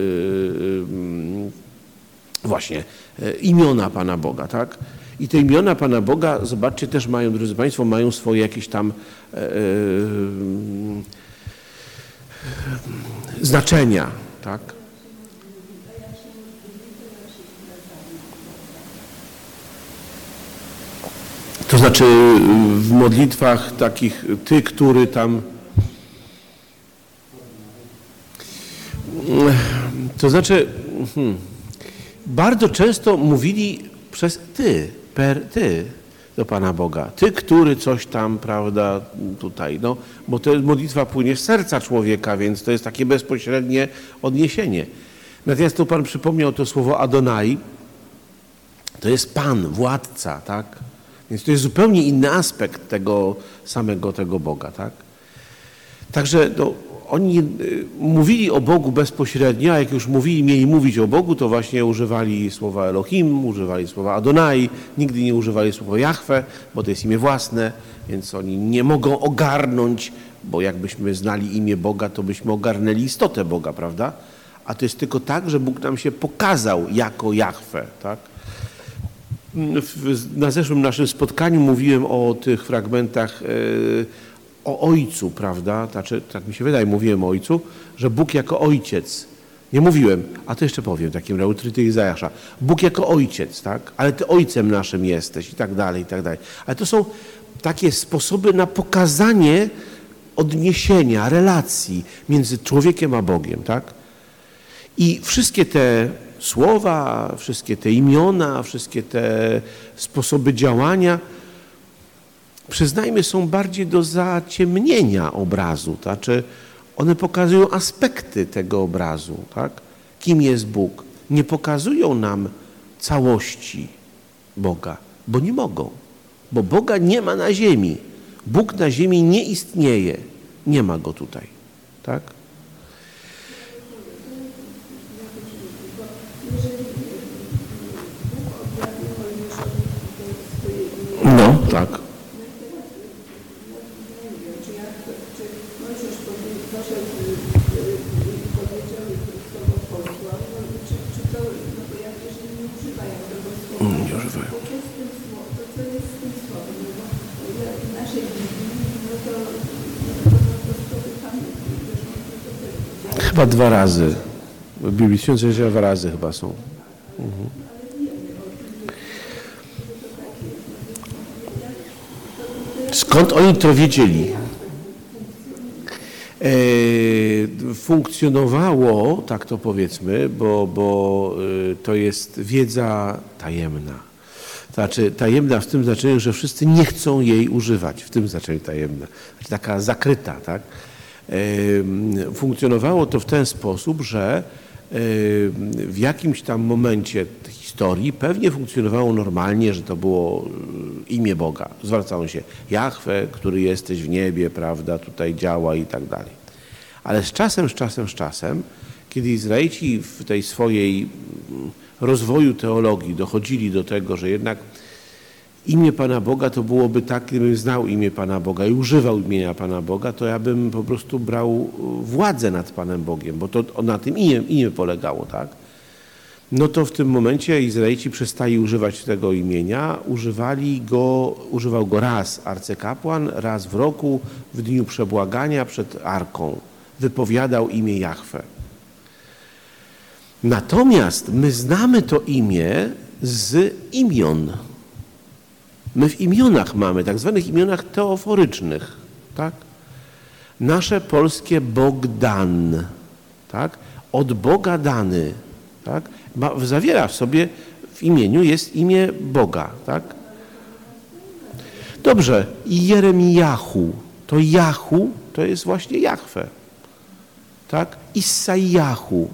e, właśnie imiona Pana Boga, tak? I te imiona Pana Boga, zobaczcie, też mają, drodzy Państwo, mają swoje jakieś tam e, e, znaczenia, tak? To znaczy w modlitwach takich, ty, który tam. To znaczy, hmm, bardzo często mówili przez ty per ty do Pana Boga. Ty, który coś tam, prawda, tutaj, no, bo to modlitwa płynie z serca człowieka, więc to jest takie bezpośrednie odniesienie. Natomiast tu Pan przypomniał to słowo Adonai, to jest Pan, władca, tak? Więc to jest zupełnie inny aspekt tego samego tego Boga, tak? Także no, oni y, mówili o Bogu bezpośrednio, a jak już mówili, mieli mówić o Bogu, to właśnie używali słowa Elohim, używali słowa Adonai, nigdy nie używali słowa Jahwe, bo to jest imię własne, więc oni nie mogą ogarnąć, bo jakbyśmy znali imię Boga, to byśmy ogarnęli istotę Boga, prawda? A to jest tylko tak, że Bóg nam się pokazał jako Jahwe, tak? Na zeszłym naszym spotkaniu mówiłem o tych fragmentach e, o Ojcu, prawda? Znaczy, tak mi się wydaje, mówiłem o Ojcu, że Bóg jako Ojciec. Nie mówiłem, a to jeszcze powiem takim razie, Izajasza. Bóg jako Ojciec, tak? Ale Ty Ojcem naszym jesteś i tak dalej, i tak dalej. Ale to są takie sposoby na pokazanie odniesienia, relacji między człowiekiem a Bogiem, tak? I wszystkie te słowa, wszystkie te imiona, wszystkie te sposoby działania, przyznajmy, są bardziej do zaciemnienia obrazu. Znaczy, one pokazują aspekty tego obrazu, tak? Kim jest Bóg. Nie pokazują nam całości Boga, bo nie mogą. Bo Boga nie ma na ziemi. Bóg na ziemi nie istnieje. Nie ma go tutaj. Tak? Chyba dwa razy. W Biblii Świętej dwa razy chyba są. Mhm. Skąd oni to wiedzieli? E, funkcjonowało, tak to powiedzmy, bo, bo e, to jest wiedza tajemna. Znaczy tajemna w tym znaczeniu, że wszyscy nie chcą jej używać, w tym znaczeniu tajemna. Znaczy taka zakryta, tak? E, funkcjonowało to w ten sposób, że w jakimś tam momencie historii pewnie funkcjonowało normalnie, że to było imię Boga. Zwracało się Jahwe, który jesteś w niebie, prawda, tutaj działa i tak dalej. Ale z czasem, z czasem, z czasem, kiedy Izraelici w tej swojej rozwoju teologii dochodzili do tego, że jednak imię Pana Boga to byłoby tak, gdybym znał imię Pana Boga i używał imienia Pana Boga, to ja bym po prostu brał władzę nad Panem Bogiem, bo to na tym imię, imię polegało, tak? No to w tym momencie Izraelici przestali używać tego imienia, używali go, używał go raz arcykapłan, raz w roku, w dniu przebłagania przed Arką. Wypowiadał imię Jahwe. Natomiast my znamy to imię z imion. My w imionach mamy, tak zwanych imionach teoforycznych, tak? Nasze polskie Bogdan, tak? Od Boga dany, tak? Ma, zawiera w sobie, w imieniu jest imię Boga, tak? Dobrze, i to Jahu to jest właśnie Jahwe, tak? Isaiahu,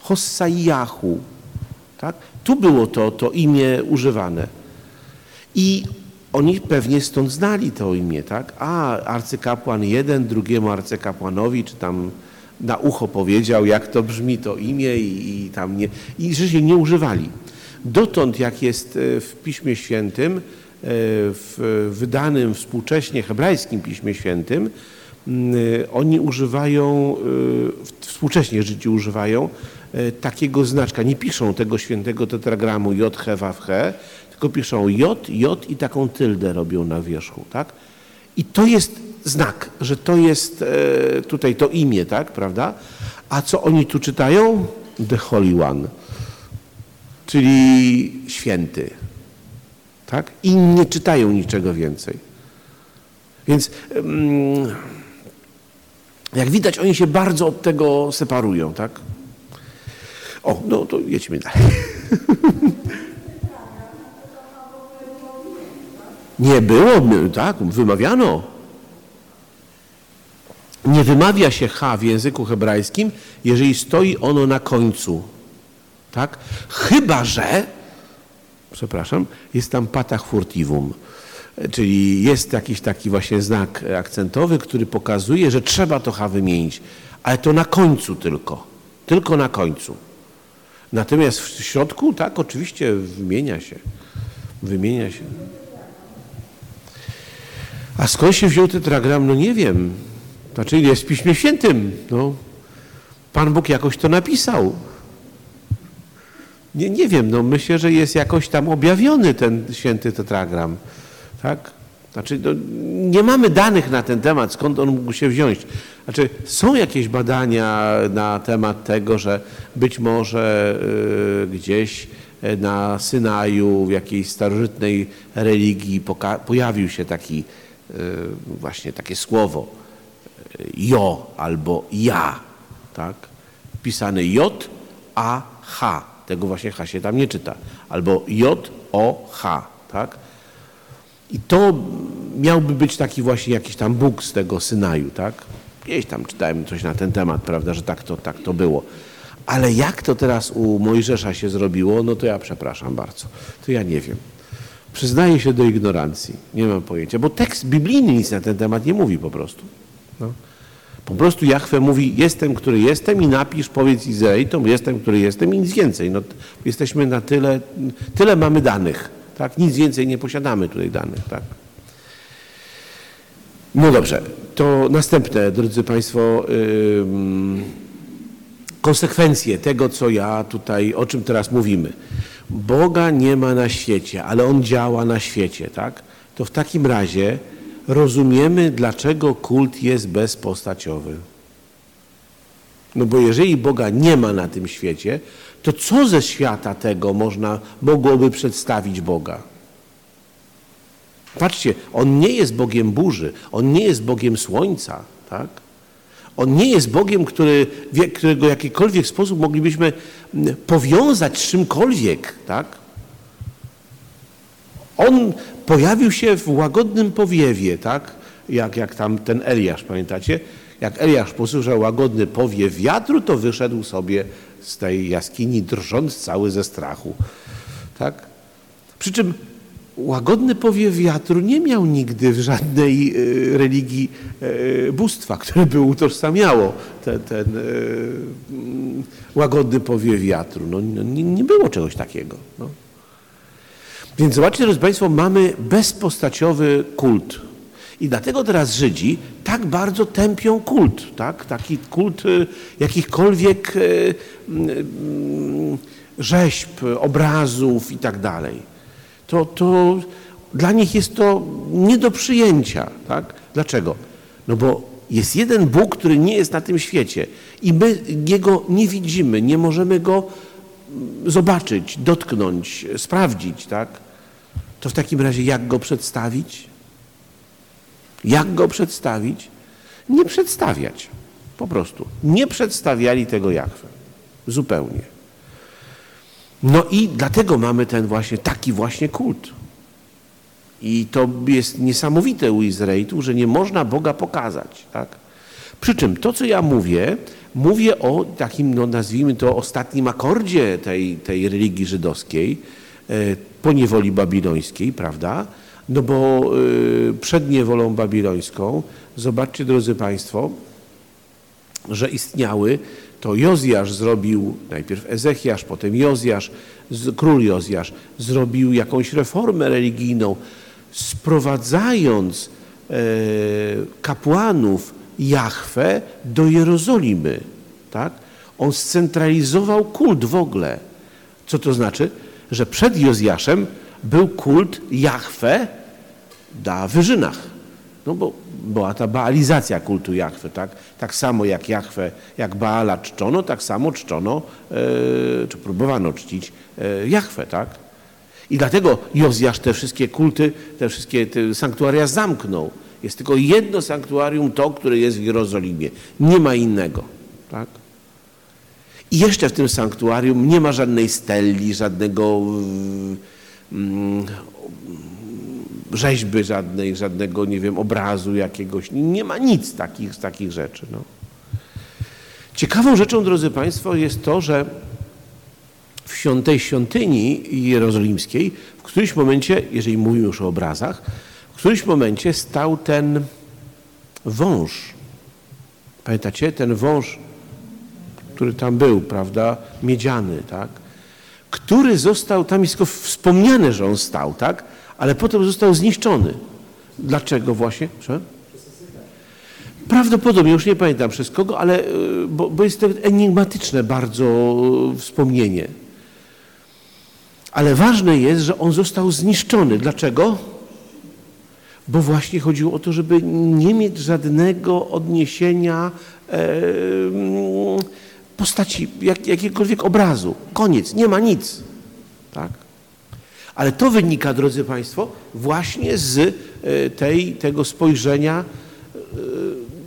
Hossaiahu, tak? Tu było to, to imię używane. I oni pewnie stąd znali to imię, tak? A arcykapłan jeden drugiemu arcykapłanowi, czy tam na ucho powiedział, jak to brzmi to imię i, i tam nie, i się nie używali. Dotąd, jak jest e, w Piśmie Świętym, e, w wydanym współcześnie hebrajskim Piśmie Świętym, e, oni używają, współcześnie Żydzi używają takiego znaczka. Nie piszą tego świętego tetragramu J, Waw, He, tylko piszą J, J i taką tyldę robią na wierzchu, tak? I to jest znak, że to jest e, tutaj to imię, tak, prawda? A co oni tu czytają? The Holy One, czyli święty, tak? I nie czytają niczego więcej. Więc jak widać, oni się bardzo od tego separują, tak? O, no to jedźmy dalej. Nie było, tak, wymawiano. Nie wymawia się H w języku hebrajskim, jeżeli stoi ono na końcu. Tak? Chyba, że, przepraszam, jest tam patach furtivum, czyli jest jakiś taki właśnie znak akcentowy, który pokazuje, że trzeba to H wymienić, ale to na końcu tylko, tylko na końcu. Natomiast w środku, tak, oczywiście wymienia się, wymienia się. A skąd się wziął tetragram? No nie wiem. Znaczy jest w Piśmie Świętym. No. Pan Bóg jakoś to napisał. Nie, nie wiem, no myślę, że jest jakoś tam objawiony ten święty tetragram, tak? Znaczy, no, nie mamy danych na ten temat, skąd on mógł się wziąć. Znaczy, są jakieś badania na temat tego, że być może y, gdzieś y, na Synaju, w jakiejś starożytnej religii pojawił się taki właśnie takie słowo jo albo ja, tak? Pisane J, A, H. Tego właśnie H się tam nie czyta. Albo J, O, H, tak? I to miałby być taki właśnie jakiś tam Bóg z tego Synaju, tak? Gdzieś tam czytałem coś na ten temat, prawda, że tak to, tak to było. Ale jak to teraz u Mojżesza się zrobiło, no to ja przepraszam bardzo. To ja nie wiem. Przyznaję się do ignorancji. Nie mam pojęcia, bo tekst biblijny nic na ten temat nie mówi po prostu. No. Po prostu Jachwę mówi, jestem, który jestem i napisz, powiedz Izraelitom, jestem, który jestem i nic więcej. No, jesteśmy na tyle, tyle mamy danych, tak? Nic więcej nie posiadamy tutaj danych, tak? No dobrze, to następne, drodzy Państwo, yy, konsekwencje tego, co ja tutaj, o czym teraz mówimy. Boga nie ma na świecie, ale On działa na świecie, tak? To w takim razie rozumiemy, dlaczego kult jest bezpostaciowy. No bo jeżeli Boga nie ma na tym świecie, to co ze świata tego można, mogłoby przedstawić Boga? Patrzcie, On nie jest Bogiem burzy, On nie jest Bogiem słońca, tak? On nie jest Bogiem, który, którego w jakikolwiek sposób moglibyśmy powiązać z czymkolwiek, tak? On pojawił się w łagodnym powiewie, tak? Jak, jak tam ten Eliasz, pamiętacie? Jak Eliasz posłyszał łagodny powiew wiatru, to wyszedł sobie z tej jaskini drżąc cały ze strachu. Tak? Przy czym łagodny powiew wiatru nie miał nigdy w żadnej e, religii e, bóstwa, które by utożsamiało ten, ten e, łagodny powiew wiatru. No, nie, było czegoś takiego. No. Więc zobaczcie, drodzy Państwo, mamy bezpostaciowy kult. I dlatego teraz Żydzi tak bardzo tępią kult, tak? taki kult y, jakichkolwiek mm, rzeźb, obrazów i tak dalej. To, to dla nich jest to nie do przyjęcia. Tak? Dlaczego? No bo jest jeden Bóg, który nie jest na tym świecie i my Jego nie widzimy, nie możemy Go mm, zobaczyć, dotknąć, sprawdzić, tak? To w takim razie jak go przedstawić? Jak go przedstawić? Nie przedstawiać. Po prostu. Nie przedstawiali tego Jachwę. Zupełnie. No i dlatego mamy ten właśnie, taki właśnie kult. I to jest niesamowite u Izraelitów, że nie można Boga pokazać. Tak? Przy czym to, co ja mówię, mówię o takim, no nazwijmy to, ostatnim akordzie tej, tej religii żydowskiej, E, po niewoli babilońskiej, prawda? No bo e, przed niewolą babilońską, zobaczcie drodzy Państwo, że istniały, to Jozjasz zrobił, najpierw Ezechiasz, potem Jozjasz, król Jozjasz zrobił jakąś reformę religijną, sprowadzając e, kapłanów Jahwe do Jerozolimy. Tak? On scentralizował kult w ogóle. Co to znaczy? że przed Jozjaszem był kult Jahwe na wyżynach. No bo była ta baalizacja kultu Jahwe, tak? Tak samo jak Jahwe, jak Baala czczono, tak samo czczono, e, czy próbowano czcić e, Jahwe, tak? I dlatego Jozjasz te wszystkie kulty, te wszystkie te sanktuaria zamknął. Jest tylko jedno sanktuarium, to, które jest w Jerozolimie. Nie ma innego, tak? I jeszcze w tym sanktuarium nie ma żadnej steli, żadnego mm, rzeźby żadnej, żadnego, nie wiem, obrazu jakiegoś. Nie ma nic takich, z takich rzeczy. No. Ciekawą rzeczą, drodzy Państwo, jest to, że w tej świątyni jerozolimskiej w którymś momencie, jeżeli mówimy już o obrazach, w którymś momencie stał ten wąż. Pamiętacie? Ten wąż który tam był, prawda, miedziany, tak, który został, tam jest tylko wspomniane, że on stał, tak, ale potem został zniszczony. Dlaczego właśnie? Proszę? Prawdopodobnie, już nie pamiętam przez kogo, ale y, bo, bo jest to enigmatyczne bardzo wspomnienie. Ale ważne jest, że on został zniszczony. Dlaczego? Bo właśnie chodziło o to, żeby nie mieć żadnego odniesienia e, postaci, jak, jakiegokolwiek obrazu. Koniec, nie ma nic. Tak? Ale to wynika, drodzy Państwo, właśnie z e, tej, tego spojrzenia,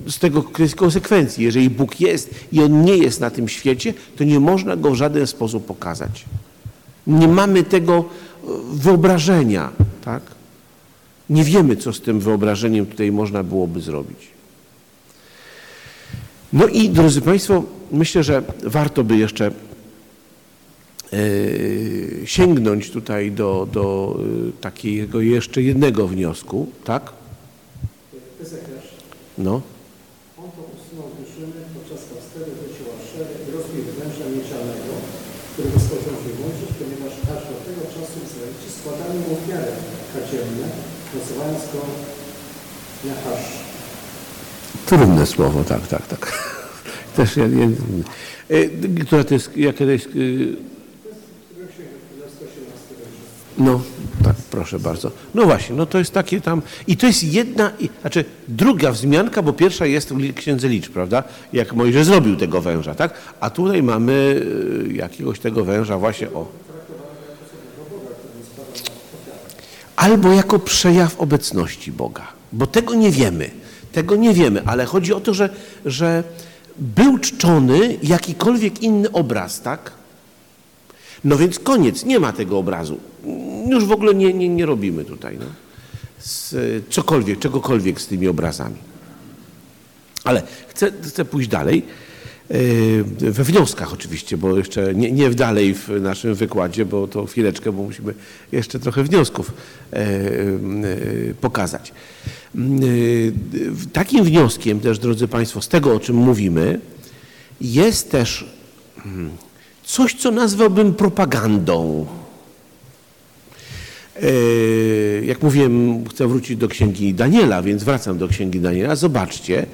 e, z tego konsekwencji. Jeżeli Bóg jest i On nie jest na tym świecie, to nie można Go w żaden sposób pokazać. Nie mamy tego e, wyobrażenia, tak? Nie wiemy, co z tym wyobrażeniem tutaj można byłoby zrobić. No i drodzy Państwo, myślę, że warto by jeszcze sięgnąć tutaj do, do takiego jeszcze jednego wniosku, tak? No. On to usunął wyszyny podczas pastedy wycięła szereg rozbieg węża miedzianego, który rozpoczął się włączyć, ponieważ aż do tego czasu Izraelici składali mu ofiary kadzielne, nazywając go Jahasz. Trudne słowo, tak, tak, tak. Też ja, ja, e, która to jest, jakie to jest... No, tak, proszę bardzo. No właśnie, no to jest takie tam... I to jest jedna, znaczy druga wzmianka, bo pierwsza jest w Księdze Licz, prawda? Jak Mojżesz zrobił tego węża, tak? A tutaj mamy e, jakiegoś tego węża właśnie o... Albo jako przejaw obecności Boga, bo tego nie wiemy. Tego nie wiemy, ale chodzi o to, że, że był czczony jakikolwiek inny obraz, tak? No więc koniec, nie ma tego obrazu. Już w ogóle nie, nie, nie robimy tutaj. No. Z, cokolwiek, czegokolwiek z tymi obrazami. Ale chcę, chcę pójść dalej. Yy, We wnioskach oczywiście, bo jeszcze nie, nie dalej w naszym wykładzie, bo to chwileczkę, bo musimy jeszcze trochę wniosków yy, yy, pokazać. Takim wnioskiem też, drodzy Państwo, z tego, o czym mówimy, jest też mm, coś, co nazwałbym propagandą. Yy, Jak mówiłem, chcę wrócić do księgi Daniela, więc wracam do księgi Daniela. Zobaczcie,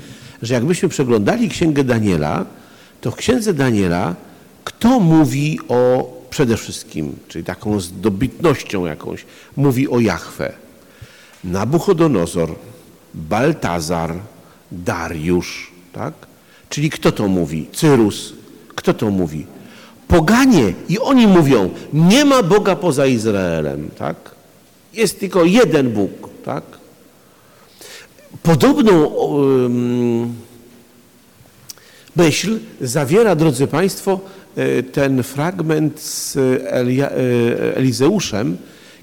że jakbyśmy przeglądali księgę Daniela, to w księdze Daniela kto mówi o przede wszystkim, czyli taką zdobitnością jakąś, mówi o Jahwe. Nabuchodonozor, Baltazar, Dariusz, tak? Czyli kto to mówi? Cyrus. Kto to mówi? Poganie i oni mówią, nie ma Boga poza Izraelem, tak? Jest tylko jeden Bóg, tak? Podobną ym, myśl zawiera, drodzy Państwo, e, ten fragment z Elia, e, Elizeuszem,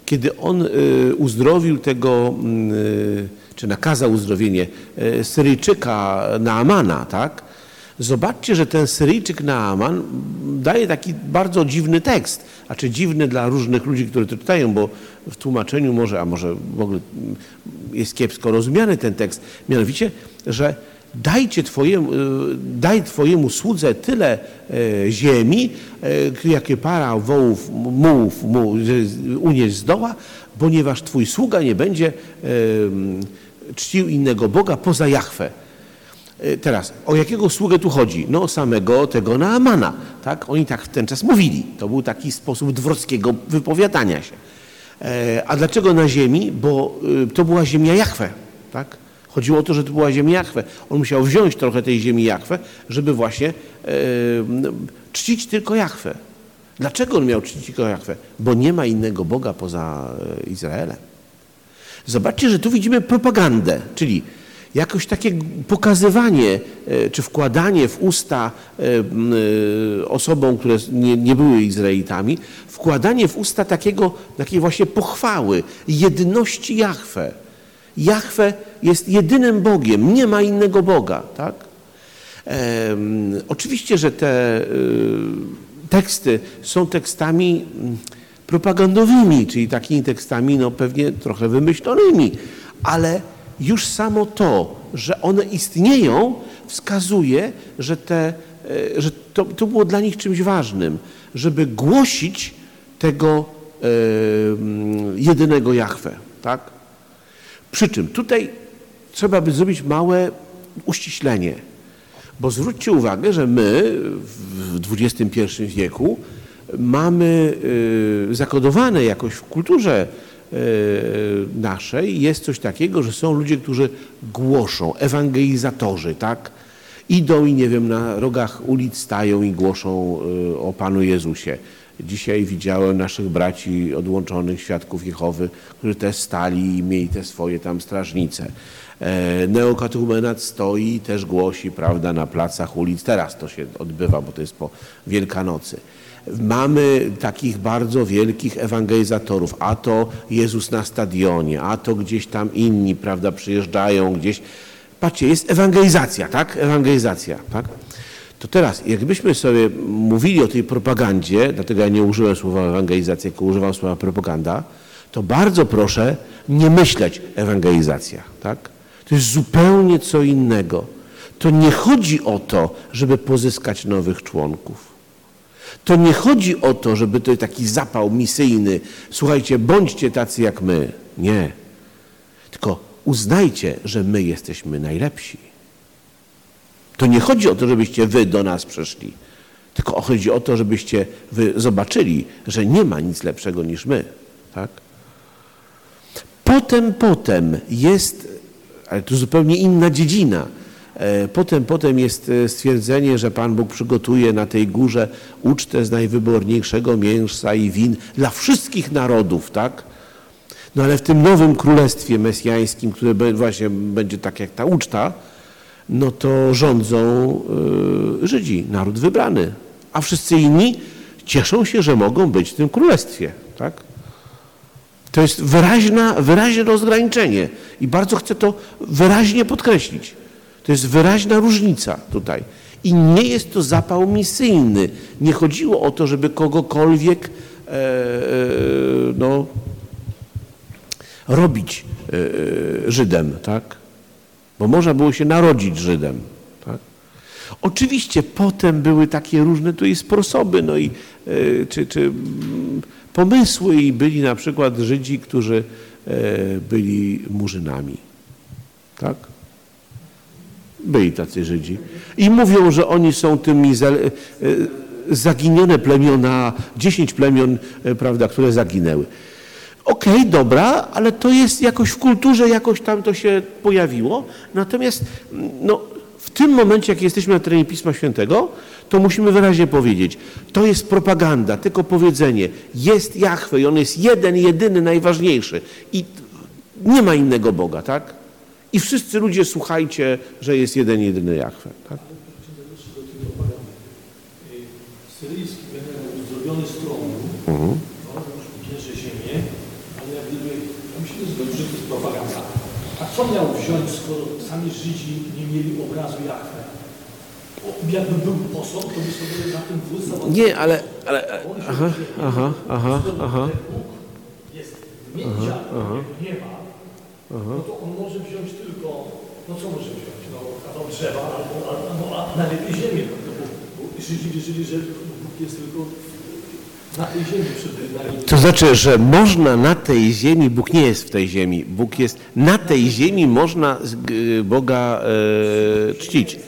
kiedy on e, uzdrowił tego, czy nakazał uzdrowienie Syryjczyka Naamana, tak? Zobaczcie, że ten Syryjczyk Naaman daje taki bardzo dziwny tekst, a czy dziwny dla różnych ludzi, którzy to czytają, bo w tłumaczeniu może, a może w ogóle jest kiepsko rozumiany ten tekst, mianowicie, że dajcie twojemu, y, daj Twojemu słudze tyle e, ziemi, e, jakie para wołów, mułów mu, unieść zdoła, ponieważ Twój sługa nie będzie e, czcił innego Boga poza Jahwe. E, Teraz, o jakiego sługę tu chodzi? No o samego tego Naamana, tak? Oni tak w ten czas mówili. To był taki sposób dworskiego wypowiadania się. E, A dlaczego na ziemi? Bo y, to była ziemia Jahwe, tak? Chodziło o to, że to była ziemia Jahwe. On musiał wziąć trochę tej ziemi Jahwe, żeby właśnie e, czcić tylko Jahwe. Dlaczego on miał czcić tylko Jahwe? Bo nie ma innego Boga poza e, Izraelem. Zobaczcie, że tu widzimy propagandę, czyli jakoś takie pokazywanie e, czy wkładanie w usta e, e, osobom, które nie, nie były Izraelitami, wkładanie w usta takiego, takiej właśnie pochwały, jedności Jahwe. Jahwe jest jedynym Bogiem, nie ma innego Boga, tak? Em, oczywiście, że te y, teksty są tekstami mm, propagandowymi, czyli takimi tekstami no, pewnie trochę wymyślonymi, ale już samo to, że one istnieją, wskazuje, że, te, e, że to, to było dla nich czymś ważnym, żeby głosić tego e, mm, jedynego Jahwe, tak? Przy czym tutaj trzeba by zrobić małe uściślenie, bo zwróćcie uwagę, że my w XXI wieku mamy y, zakodowane jakoś w kulturze naszej, jest coś takiego, że są ludzie, którzy głoszą, ewangelizatorzy, tak? Idą i nie wiem, na rogach ulic stają i głoszą y, o Panu Jezusie. Dzisiaj widziałem naszych braci odłączonych, świadków Jehowy, którzy też stali i mieli te swoje tam strażnice. E, Neokatechumenat stoi i też głosi, prawda, na placach ulic. Teraz to się odbywa, bo to jest po Wielkanocy. Mamy takich bardzo wielkich ewangelizatorów, a to Jezus na stadionie, a to gdzieś tam inni, prawda, przyjeżdżają gdzieś. Patrzcie, jest ewangelizacja, tak? Ewangelizacja, tak? To teraz, jakbyśmy sobie mówili o tej propagandzie, dlatego ja nie użyłem słowa ewangelizacja, tylko używam słowa propaganda, to bardzo proszę nie myśleć ewangelizacja, tak? To jest zupełnie co innego. To nie chodzi o to, żeby pozyskać nowych członków. To nie chodzi o to, żeby to taki zapał misyjny, słuchajcie, bądźcie tacy jak my. Nie. Tylko uznajcie, że my jesteśmy najlepsi. To nie chodzi o to, żebyście wy do nas przyszli, tylko chodzi o to, żebyście wy zobaczyli, że nie ma nic lepszego niż my. Tak? Potem, potem jest, ale to zupełnie inna dziedzina. E, Potem, potem jest e, stwierdzenie, że Pan Bóg przygotuje na tej górze ucztę z najwyborniejszego mięsa i win dla wszystkich narodów, tak? No ale w tym nowym królestwie mesjańskim, które właśnie będzie tak jak ta uczta, no to rządzą y, Żydzi, naród wybrany. A wszyscy inni cieszą się, że mogą być w tym królestwie, tak? To jest wyraźna, wyraźne rozgraniczenie i bardzo chcę to wyraźnie podkreślić. To jest wyraźna różnica tutaj. I nie jest to zapał misyjny. Nie chodziło o to, żeby kogokolwiek e, e, no, robić e, Żydem, tak? Bo można było się narodzić Żydem, tak? Oczywiście potem były takie różne tu i sposoby, no i e, czy, czy pomysły i byli na przykład Żydzi, którzy e, byli murzynami, tak? Byli tacy Żydzi. I mówią, że oni są tymi e, zaginione plemiona, dziesięć plemion, e, prawda, które zaginęły. Okej, dobra, ale to jest jakoś w kulturze, jakoś tam to się pojawiło. Natomiast mm, no, w tym momencie, jak jesteśmy na terenie Pisma Świętego, to musimy wyraźnie powiedzieć, to jest propaganda, tylko powiedzenie, jest Jahwe i on jest jeden, jedyny, najważniejszy i nie ma innego Boga, tak? I wszyscy ludzie słuchajcie, że jest jeden, jedyny Jahwe, tak? Syryjski generał zrobiony z tronu, Mhm. no, już bierze ziemię, ale jak gdyby, ja myślę, że to jest propaganda. A co miał wziąć, skoro sami Żydzi nie mieli obrazu Jahwe? O, Jakby był posąg, to by sobie na tym wóz. Nie, ale, ale, aha, aha, aha, aha. Bóg jest niewidzialny, nie ma, no to on może wziąć tylko, no co może wziąć? No kawał drzewa albo, albo a najlepiej ziemię, no, bo, bo Żydzi wierzyli, że Bóg jest tylko na tej ziemi przed To znaczy, że można na tej ziemi, Bóg nie jest w tej ziemi, Bóg jest na tej ziemi, można Boga e, czcić.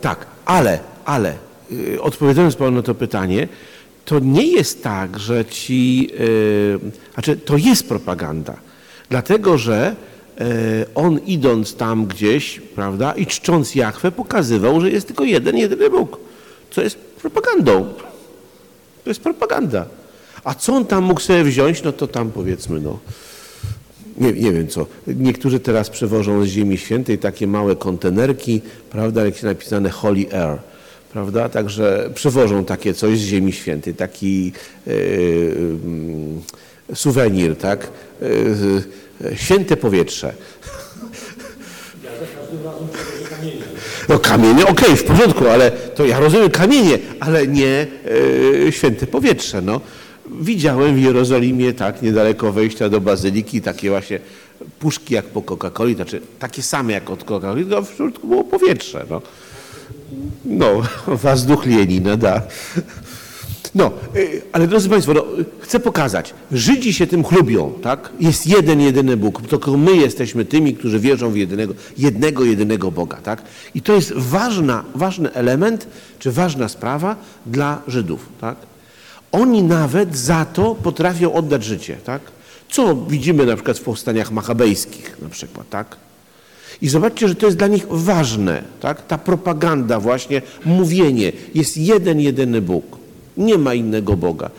Tak, ale, ale, e, odpowiadając Panu na to pytanie, to nie jest tak, że ci, e, znaczy to jest propaganda, dlatego że e, on idąc tam gdzieś, prawda, i czcząc Jachwę, pokazywał, że jest tylko jeden, jedyny Bóg, co jest propagandą. To jest propaganda. A co on tam mógł sobie wziąć, no to tam powiedzmy, no. Nie, nie wiem co. Niektórzy teraz przewożą z Ziemi Świętej takie małe kontenerki, prawda, jak jest napisane Holy Air, prawda, także przewożą takie coś z Ziemi Świętej, taki e, mm, suwenir, tak, e, święte powietrze. Kamienie. No kamienie, okej, w porządku, ale to ja rozumiem kamienie, ale nie e, święte powietrze. No. Widziałem w Jerozolimie, tak, niedaleko wejścia do bazyliki, takie właśnie puszki jak po Coca-Coli, znaczy takie same jak od Coca-Coli, tylko w środku było powietrze. No, no wazduch Lenina, da. No, y, ale drodzy Państwo, no, chcę pokazać, Żydzi się tym chlubią, tak? Jest jeden, jedyny Bóg, tylko my jesteśmy tymi, którzy wierzą w jedynego, jednego, jedynego Boga, tak? I to jest ważna, ważny element, czy ważna sprawa dla Żydów, tak? Oni nawet za to potrafią oddać życie, tak? Co widzimy na przykład w powstaniach machabejskich na przykład, tak? I zobaczcie, że to jest dla nich ważne, tak? Ta propaganda właśnie, mówienie, jest jeden, jedyny Bóg. Nie ma innego Boga.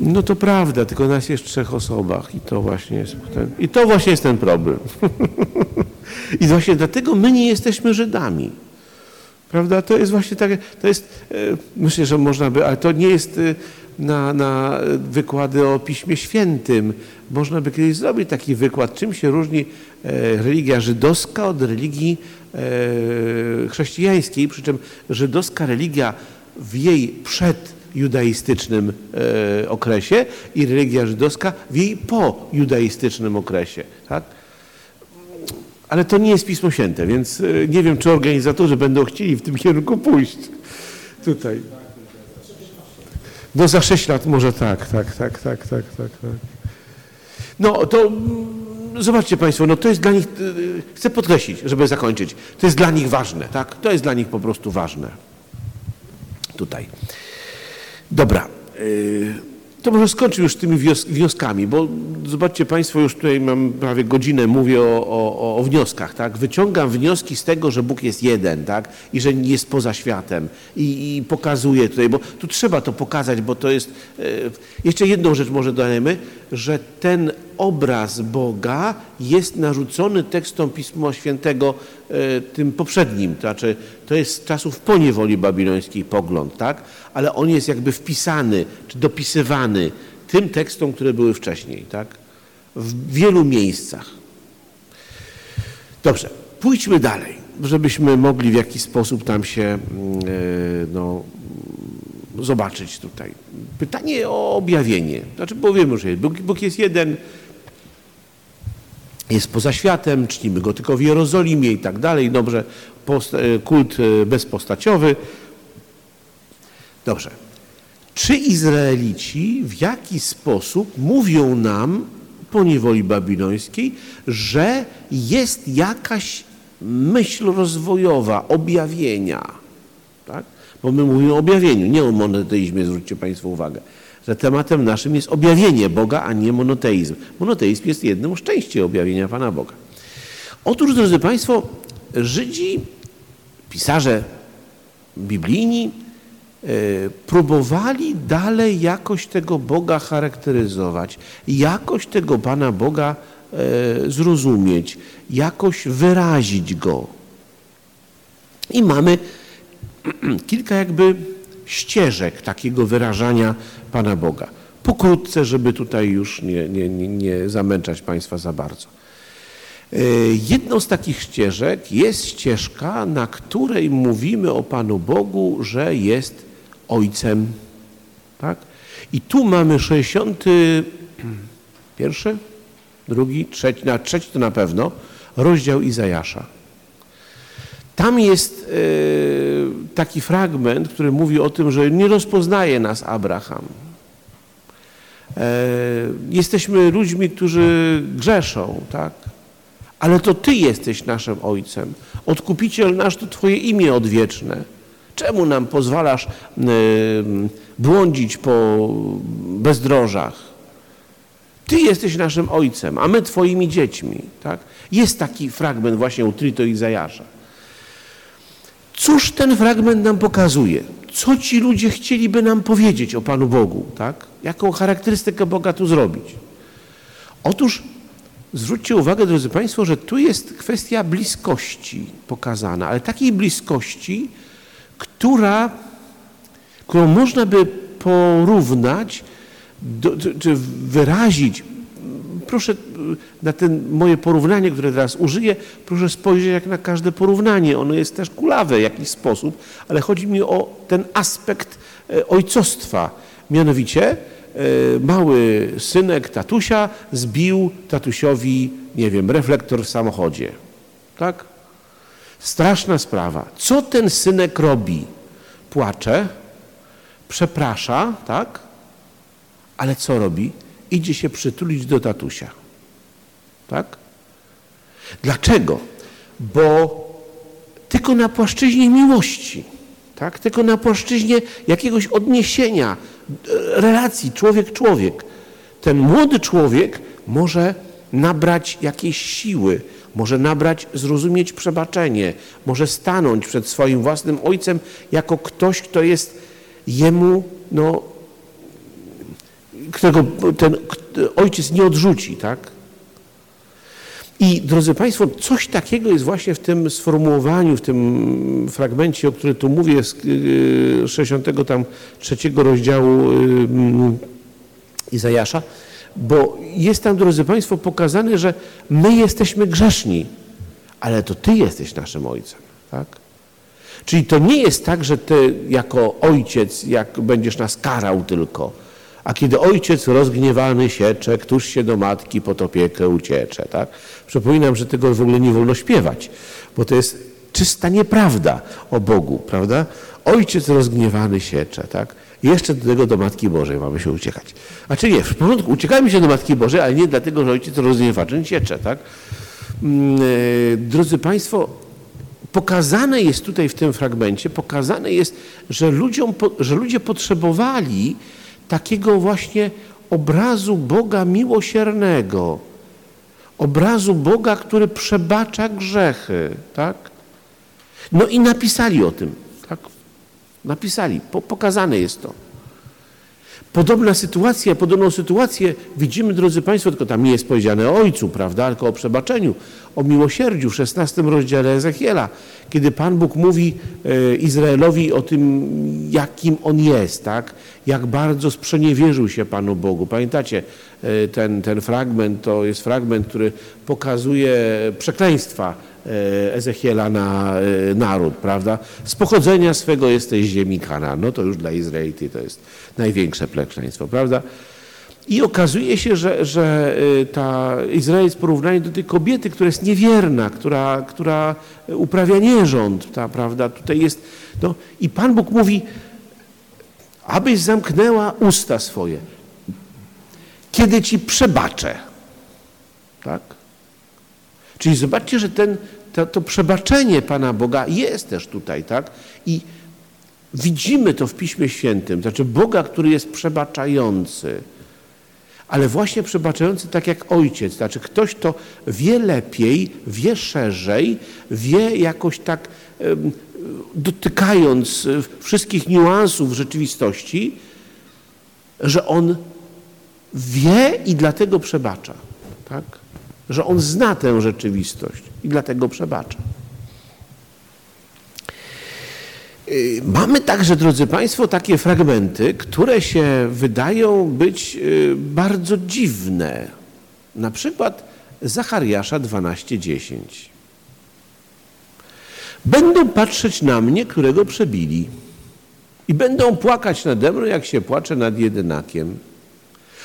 No to prawda, tylko nas jest w trzech osobach i to właśnie jest ten, i to właśnie jest ten problem. I właśnie dlatego my nie jesteśmy Żydami. Prawda? To jest właśnie tak, to jest, e, myślę, że można by, ale to nie jest e, na, na wykłady o Piśmie Świętym. Można by kiedyś zrobić taki wykład, czym się różni e, religia żydowska od religii chrześcijańskiej, przy czym żydowska religia w jej przedjudaistycznym okresie i religia żydowska w jej pojudaistycznym okresie. Tak? Ale to nie jest Pismo Święte, więc nie wiem, czy organizatorzy będą chcieli w tym kierunku pójść. Tutaj. No za sześć lat może tak, tak, tak, tak, tak, tak. tak. No to zobaczcie Państwo, no to jest dla nich, chcę podkreślić, żeby zakończyć, to jest dla nich ważne, tak? To jest dla nich po prostu ważne. Tutaj. Dobra. To może skończę już z tymi wnioskami, bo zobaczcie Państwo, już tutaj mam prawie godzinę, mówię o, o, o, wnioskach, tak? Wyciągam wnioski z tego, że Bóg jest jeden, tak? I że jest poza światem i, i pokazuję tutaj, bo tu trzeba to pokazać, bo to jest... E, jeszcze jedną rzecz może dodajemy, że ten obraz Boga jest narzucony tekstom Pisma Świętego e, tym poprzednim, to znaczy to jest z czasów poniewoli babilońskiej pogląd, tak? Ale on jest jakby wpisany, czy dopisywany tym tekstom, które były wcześniej, tak? W wielu miejscach. Dobrze, pójdźmy dalej, żebyśmy mogli w jakiś sposób tam się mm, e, no, zobaczyć tutaj. Pytanie o objawienie. Znaczy powiemy, że Bóg, Bóg jest jeden, jest poza światem, czcimy go tylko w Jerozolimie i tak dalej. Dobrze, e, kult e, bezpostaciowy. Dobrze. Czy Izraelici w jaki sposób mówią nam po niewoli babilońskiej, że jest jakaś myśl rozwojowa, objawienia, tak? Bo my mówimy o objawieniu, nie o monoteizmie, zwróćcie Państwo uwagę że tematem naszym jest objawienie Boga, a nie monoteizm. Monoteizm jest jednym z części objawienia Pana Boga. Otóż, drodzy Państwo, Żydzi, pisarze biblijni, e, próbowali dalej jakoś tego Boga charakteryzować, jakoś tego Pana Boga e, zrozumieć, jakoś wyrazić Go. I mamy kilka jakby ścieżek takiego wyrażania Pana Boga. Pokrótce, żeby tutaj już nie, nie, nie zamęczać Państwa za bardzo. E, jedną z takich ścieżek jest ścieżka, na której mówimy o Panu Bogu, że jest Ojcem. Tak? I tu mamy 61, drugi, trzeci, na trzeci to na pewno, rozdział Izajasza. Tam jest e, taki fragment, który mówi o tym, że nie rozpoznaje nas Abraham. E, jesteśmy ludźmi, którzy grzeszą, tak? Ale to Ty jesteś naszym Ojcem. Odkupiciel nasz to Twoje imię odwieczne. Czemu nam pozwalasz e, błądzić po bezdrożach? Ty jesteś naszym Ojcem, a my Twoimi dziećmi. Tak? Jest taki fragment właśnie u Trito Izajasza. Cóż ten fragment nam pokazuje? Co ci ludzie chcieliby nam powiedzieć o Panu Bogu? Tak? Jaką charakterystykę Boga tu zrobić? Otóż zwróćcie uwagę, drodzy Państwo, że tu jest kwestia bliskości pokazana, ale takiej bliskości, która, którą można by porównać, do, czy wyrazić proszę na ten moje porównanie, które teraz użyję, proszę spojrzeć jak na każde porównanie. Ono jest też kulawe w jakiś sposób, ale chodzi mi o ten aspekt e, ojcostwa. Mianowicie e, mały synek tatusia zbił tatusiowi, nie wiem, reflektor w samochodzie. Tak? Straszna sprawa. Co ten synek robi? Płacze, przeprasza, tak? Ale co robi? Idzie się przytulić do tatusia. Tak? Dlaczego? Bo tylko na płaszczyźnie miłości, tak? tylko na płaszczyźnie jakiegoś odniesienia, e, relacji człowiek-człowiek. Ten młody człowiek może nabrać jakiejś siły, może nabrać, zrozumieć przebaczenie, może stanąć przed swoim własnym ojcem jako ktoś, kto jest jemu, no, którego ten ojciec nie odrzuci, tak? I drodzy Państwo, coś takiego jest właśnie w tym sformułowaniu, w tym fragmencie, o którym tu mówię, z 63 y, rozdziału y, Izajasza, bo jest tam, drodzy Państwo, pokazane, że my jesteśmy grzeszni, ale to Ty jesteś naszym Ojcem, tak? Czyli to nie jest tak, że Ty jako Ojciec, jak będziesz nas karał tylko, a kiedy ojciec rozgniewany siecze, któż się do matki pod opiekę uciecze, tak? Przypominam, że tego w ogóle nie wolno śpiewać, bo to jest czysta nieprawda o Bogu, prawda? Ojciec rozgniewany siecze, tak? Jeszcze do tego do Matki Bożej mamy się uciekać. A czy nie, w porządku, uciekajmy się do Matki Bożej, ale nie dlatego, że ojciec rozgniewany siecze, tak? Mm, e, drodzy Państwo, pokazane jest tutaj w tym fragmencie, pokazane jest, że, ludziom, że ludzie potrzebowali takiego właśnie obrazu Boga miłosiernego, obrazu Boga, który przebacza grzechy, tak? No i napisali o tym, tak? Napisali, po, pokazane jest to. Podobna sytuacja, podobną sytuację widzimy, drodzy Państwo, tylko tam nie jest powiedziane o Ojcu, prawda, tylko o przebaczeniu, o miłosierdziu w 16 rozdziale Ezechiela, kiedy Pan Bóg mówi e, Izraelowi o tym, jakim On jest, tak, jak bardzo sprzeniewierzył się Panu Bogu. Pamiętacie, e, ten, ten fragment to jest fragment, który pokazuje przekleństwa Ezechiela na naród, prawda? Z pochodzenia swego jesteś ziemi Kana. No to już dla Izraelity to jest największe przekleństwo, prawda? I okazuje się, że, że ta Izrael jest porównanie do tej kobiety, która jest niewierna, która, która uprawia nierząd, ta, prawda? Tutaj jest, no, i Pan Bóg mówi, abyś zamknęła usta swoje, kiedy ci przebaczę. Tak? Czyli zobaczcie, że ten, to, to przebaczenie Pana Boga jest też tutaj, tak? I widzimy to w Piśmie Świętym, znaczy Boga, który jest przebaczający, ale właśnie przebaczający tak jak ojciec, znaczy ktoś, kto wie lepiej, wie szerzej, wie jakoś tak dotykając e, wszystkich niuansów rzeczywistości, że on wie i dlatego przebacza. Tak? Że on zna tę rzeczywistość i dlatego przebacza. E, mamy także, drodzy Państwo, takie fragmenty, które się wydają być e, bardzo dziwne. Na przykład Zachariasza 12:10. Będą patrzeć na mnie, którego przebili. I będą płakać nade mną, jak się płacze nad jedynakiem.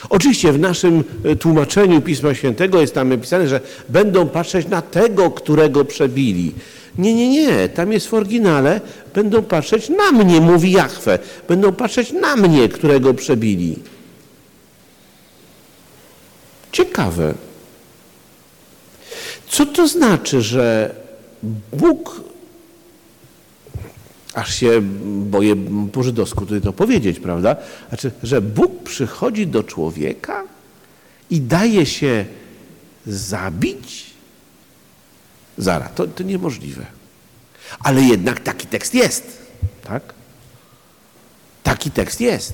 Oczywiście w naszym e, tłumaczeniu Pisma Świętego jest tam napisane, że będą patrzeć na tego, którego przebili. Nie, nie, nie. Tam jest w oryginale, będą patrzeć na mnie, mówi Jachwę. Będą patrzeć na mnie, którego przebili. Ciekawe. Co to znaczy, że Bóg aż się boję po żydowsku tutaj to powiedzieć, prawda? Znaczy, że Bóg przychodzi do człowieka i daje się zabić? Zara, to, to niemożliwe. Ale jednak taki tekst jest, tak? Taki tekst jest.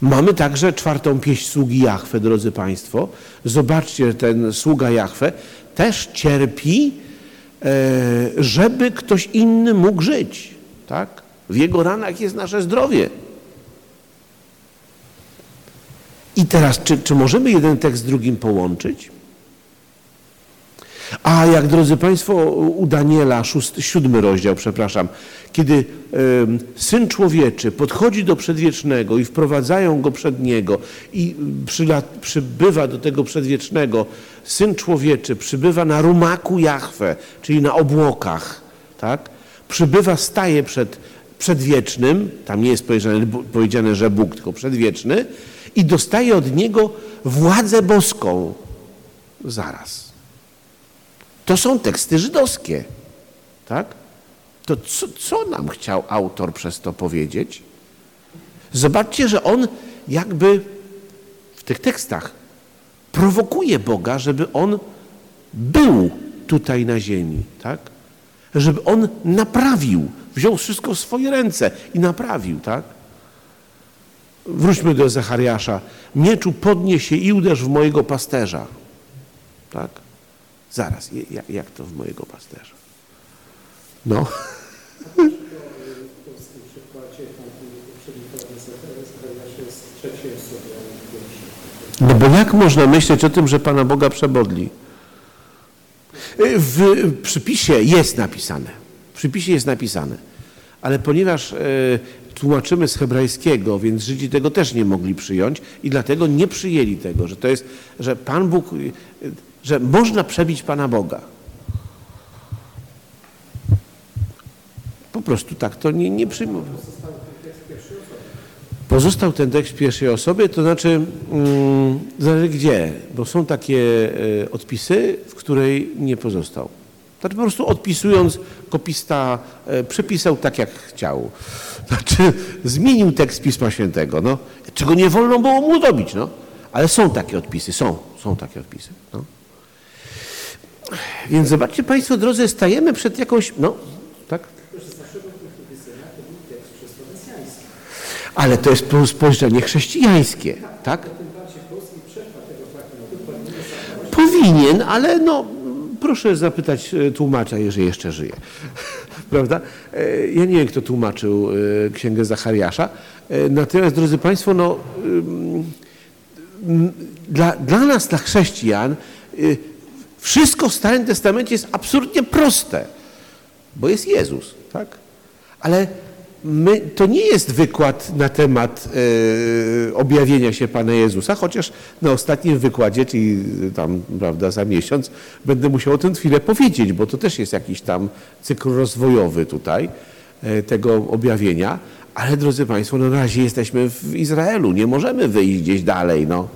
Mamy także czwartą pieśń sługi Jachwę, drodzy Państwo. Zobaczcie, ten sługa Jachwę też cierpi żeby ktoś inny mógł żyć. Tak? W jego ranach jest nasze zdrowie. I teraz, czy, czy możemy jeden tekst z drugim połączyć? A jak, drodzy Państwo, u Daniela, szósty, siódmy rozdział, przepraszam, kiedy y, Syn Człowieczy podchodzi do Przedwiecznego i wprowadzają Go przed Niego i przyla, przybywa do tego Przedwiecznego, Syn Człowieczy przybywa na rumaku Jachwę, czyli na obłokach, tak? Przybywa, staje przed Przedwiecznym, tam nie jest powiedziane, powiedziane, że Bóg, tylko Przedwieczny i dostaje od Niego władzę boską. Zaraz. To są teksty żydowskie. tak? To co, co nam chciał autor przez to powiedzieć? Zobaczcie, że on jakby w tych tekstach prowokuje Boga, żeby on był tutaj na ziemi, tak? Żeby on naprawił, wziął wszystko w swoje ręce i naprawił, tak? Wróćmy do Zachariasza. Mieczu podnieś się i uderz w mojego pasterza. Tak? Zaraz, jak, jak to w mojego pasterza? No. No bo jak można myśleć o tym, że Pana Boga przebodli? W przypisie jest napisane. W przypisie jest napisane. Ale ponieważ e, tłumaczymy z hebrajskiego, więc Żydzi tego też nie mogli przyjąć i dlatego nie przyjęli tego, że to jest, że Pan Bóg, e, że można przebić Pana Boga. Po prostu tak to nie, nie przyjmują. Pozostał ten tekst pierwszej osobie, to znaczy, mm, zależy gdzie, bo są takie e, odpisy, w której nie pozostał. Znaczy po prostu odpisując, kopista e, przepisał tak, jak chciał. Znaczy zmienił tekst Pisma Świętego, no, czego nie wolno było mu zrobić, no. Ale są takie odpisy, są, są takie odpisy. No. Więc zobaczcie Państwo, drodzy, stajemy przed jakąś, no, tak? Ale to jest spojrzenie chrześcijańskie, tak? Powinien, ale no, proszę zapytać e, tłumacza, jeżeli jeszcze żyje. Prawda? E, Ja nie wiem, kto tłumaczył e, księgę Zachariasza. Natomiast, drodzy Państwo, no, dla, dla nas, dla chrześcijan, wszystko w Starym Testamencie jest absolutnie proste, bo jest Jezus, tak? Ale my, to nie jest wykład na temat e, objawienia się Pana Jezusa, chociaż na ostatnim wykładzie, czyli tam, prawda, za miesiąc, będę musiał o tym chwilę powiedzieć, bo to też jest jakiś tam cykl rozwojowy tutaj e, tego objawienia. Ale drodzy Państwo, no na razie jesteśmy w Izraelu, nie możemy wyjść gdzieś dalej, no.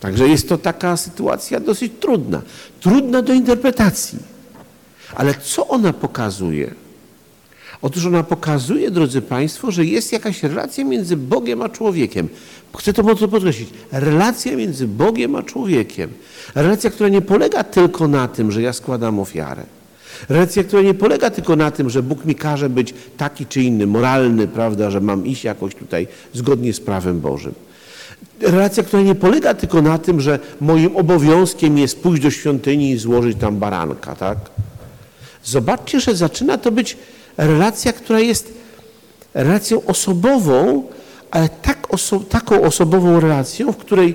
Także jest to taka sytuacja dosyć trudna. Trudna do interpretacji. Ale co ona pokazuje? Otóż ona pokazuje, drodzy Państwo, że jest jakaś relacja między Bogiem a człowiekiem. Chcę to mocno podkreślić. Relacja między Bogiem a człowiekiem. Relacja, która nie polega tylko na tym, że ja składam ofiarę. Relacja, która nie polega tylko na tym, że Bóg mi każe być taki czy inny, moralny, prawda, że mam iść jakoś tutaj zgodnie z prawem Bożym. Relacja, która nie polega tylko na tym, że moim obowiązkiem jest pójść do świątyni i złożyć tam baranka, tak? Zobaczcie, że zaczyna to być relacja, która jest relacją osobową, ale tak oso taką osobową relacją, w której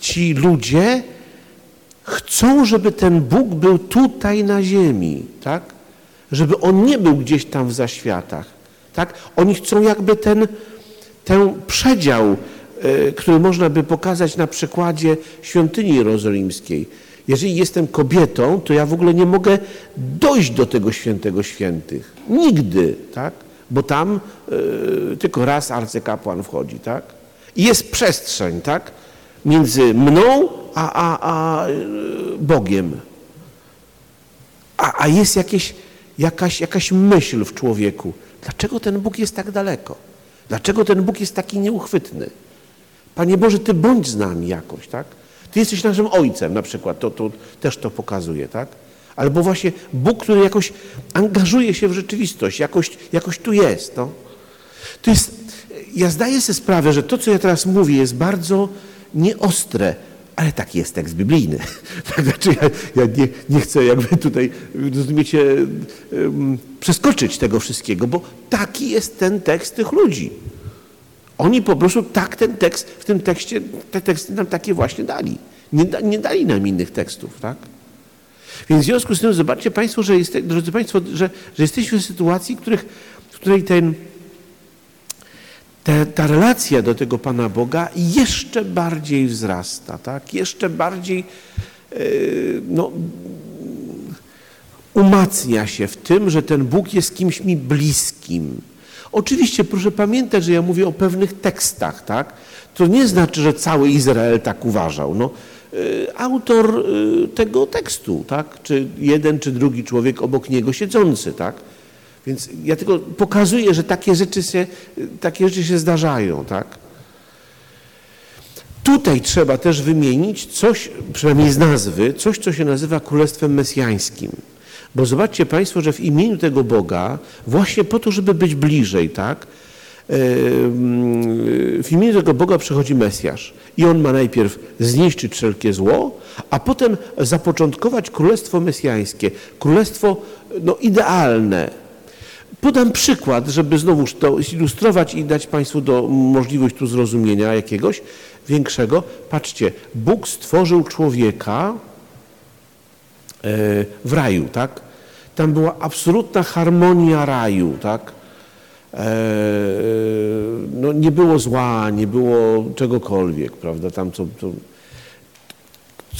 ci ludzie chcą, żeby ten Bóg był tutaj na ziemi, tak? Żeby On nie był gdzieś tam w zaświatach, tak? Oni chcą jakby ten, ten przedział, który można by pokazać na przykładzie świątyni jerozolimskiej. Jeżeli jestem kobietą, to ja w ogóle nie mogę dojść do tego świętego świętych. Nigdy, tak? Bo tam y, tylko raz arcykapłan wchodzi, tak? I jest przestrzeń, tak? Między mną a, a, a y, Bogiem. A, a jest jakieś, jakaś, jakaś myśl w człowieku. Dlaczego ten Bóg jest tak daleko? Dlaczego ten Bóg jest taki nieuchwytny? Panie Boże, Ty bądź z nami jakoś, tak? Ty jesteś naszym ojcem na przykład, to, to też to pokazuje, tak? Albo właśnie Bóg, który jakoś angażuje się w rzeczywistość, jakoś, jakoś tu jest. No. To jest. Ja zdaję sobie sprawę, że to, co ja teraz mówię, jest bardzo nieostre, ale taki jest tekst biblijny. Tak, znaczy ja, ja nie, nie chcę jakby tutaj, rozumiecie, um, przeskoczyć tego wszystkiego, bo taki jest ten tekst tych ludzi. Oni po prostu tak ten tekst, w tym tekście, te teksty nam takie właśnie dali. Nie, da, nie dali nam innych tekstów, tak? Więc w związku z tym zobaczcie Państwo, że jest, drodzy Państwo, że, że jesteśmy w sytuacji, w, których, w której ten, te, ta relacja do tego Pana Boga jeszcze bardziej wzrasta, tak? Jeszcze bardziej yy, no, umacnia się w tym, że ten Bóg jest kimś mi bliskim. Oczywiście proszę pamiętać, że ja mówię o pewnych tekstach, tak? To nie znaczy, że cały Izrael tak uważał. No, y, autor y, tego tekstu, tak? Czy jeden, czy drugi człowiek obok niego siedzący, tak? Więc ja tylko pokazuję, że takie rzeczy się, takie rzeczy się zdarzają, tak? Tutaj trzeba też wymienić coś, przynajmniej z nazwy, coś, co się nazywa Królestwem Mesjańskim. Bo zobaczcie Państwo, że w imieniu tego Boga, właśnie po to, żeby być bliżej, tak? W imieniu tego Boga przychodzi Mesjasz i on ma najpierw zniszczyć wszelkie zło, a potem zapoczątkować królestwo mesjańskie, królestwo no, idealne. Podam przykład, żeby znowuż to zilustrować i dać Państwu do, możliwość tu zrozumienia jakiegoś większego. Patrzcie, Bóg stworzył człowieka w raju, tak? Tam była absolutna harmonia raju, tak? E, no nie było zła, nie było czegokolwiek, prawda? Tam co, co...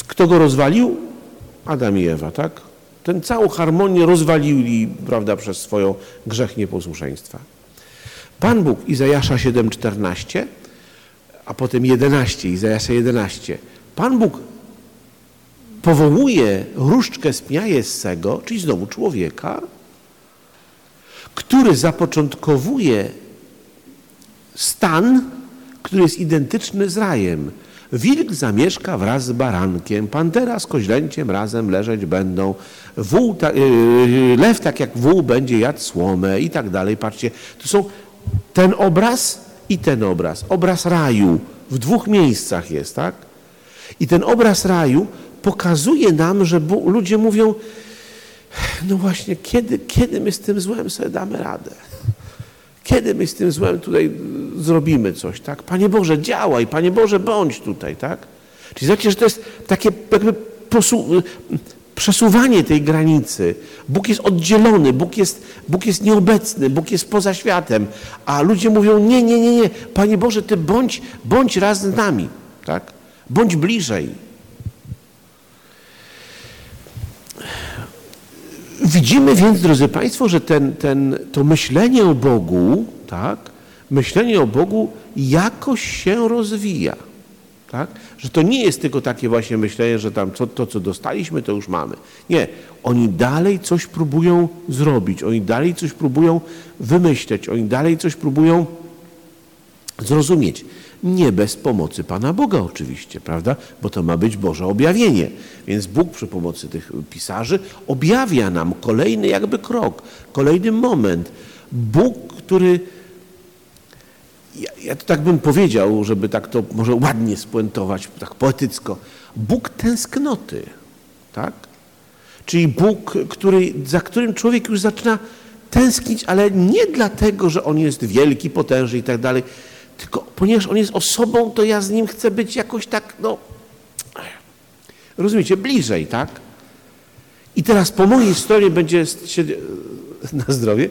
Kto go rozwalił? Adam i Ewa, tak? Ten całą harmonię rozwalili, prawda, przez swoją grzech nieposłuszeństwa. Pan Bóg, Izajasza 7,14, a potem 11, Izajasza 11. Pan Bóg powołuje różdżkę z pnia Jessego, czyli znowu człowieka, który zapoczątkowuje stan, który jest identyczny z rajem. Wilk zamieszka wraz z barankiem, pantera z koźlęciem razem leżeć będą, wół ta, yy, lew tak jak wół będzie jadł słomę i tak dalej. Patrzcie, to są ten obraz i ten obraz. Obraz raju w dwóch miejscach jest, tak? I ten obraz raju pokazuje nam, że ludzie mówią, no właśnie, kiedy, kiedy my z tym złem sobie damy radę? Kiedy my z tym złem tutaj zrobimy coś, tak? Panie Boże, działaj, Panie Boże, bądź tutaj, tak? Czyli zobaczcie, że to jest takie jakby przesuwanie tej granicy. Bóg jest oddzielony, Bóg jest, Bóg jest nieobecny, Bóg jest poza światem, a ludzie mówią, nie, nie, nie, nie, Panie Boże, Ty bądź, bądź raz z nami, tak? Bądź bliżej. Widzimy więc, drodzy Państwo, że ten, ten, to myślenie o Bogu, tak, myślenie o Bogu jakoś się rozwija. Tak? Że to nie jest tylko takie właśnie myślenie, że tam to, co dostaliśmy, to już mamy. Nie. Oni dalej coś próbują zrobić, oni dalej coś próbują wymyśleć, oni dalej coś próbują zrozumieć. Nie bez pomocy Pana Boga oczywiście, prawda? Bo to ma być Boże objawienie. Więc Bóg przy pomocy tych pisarzy objawia nam kolejny jakby krok, kolejny moment. Bóg, który ja, ja to tak bym powiedział, żeby tak to może ładnie spuentować, tak poetycko. Bóg tęsknoty, tak? Czyli Bóg, który, za którym człowiek już zaczyna tęsknić, ale nie dlatego, że On jest wielki, potężny i tak dalej, tylko ponieważ On jest osobą, to ja z Nim chcę być jakoś tak, no, rozumiecie, bliżej, tak? I teraz po mojej stronie będzie się, na zdrowie,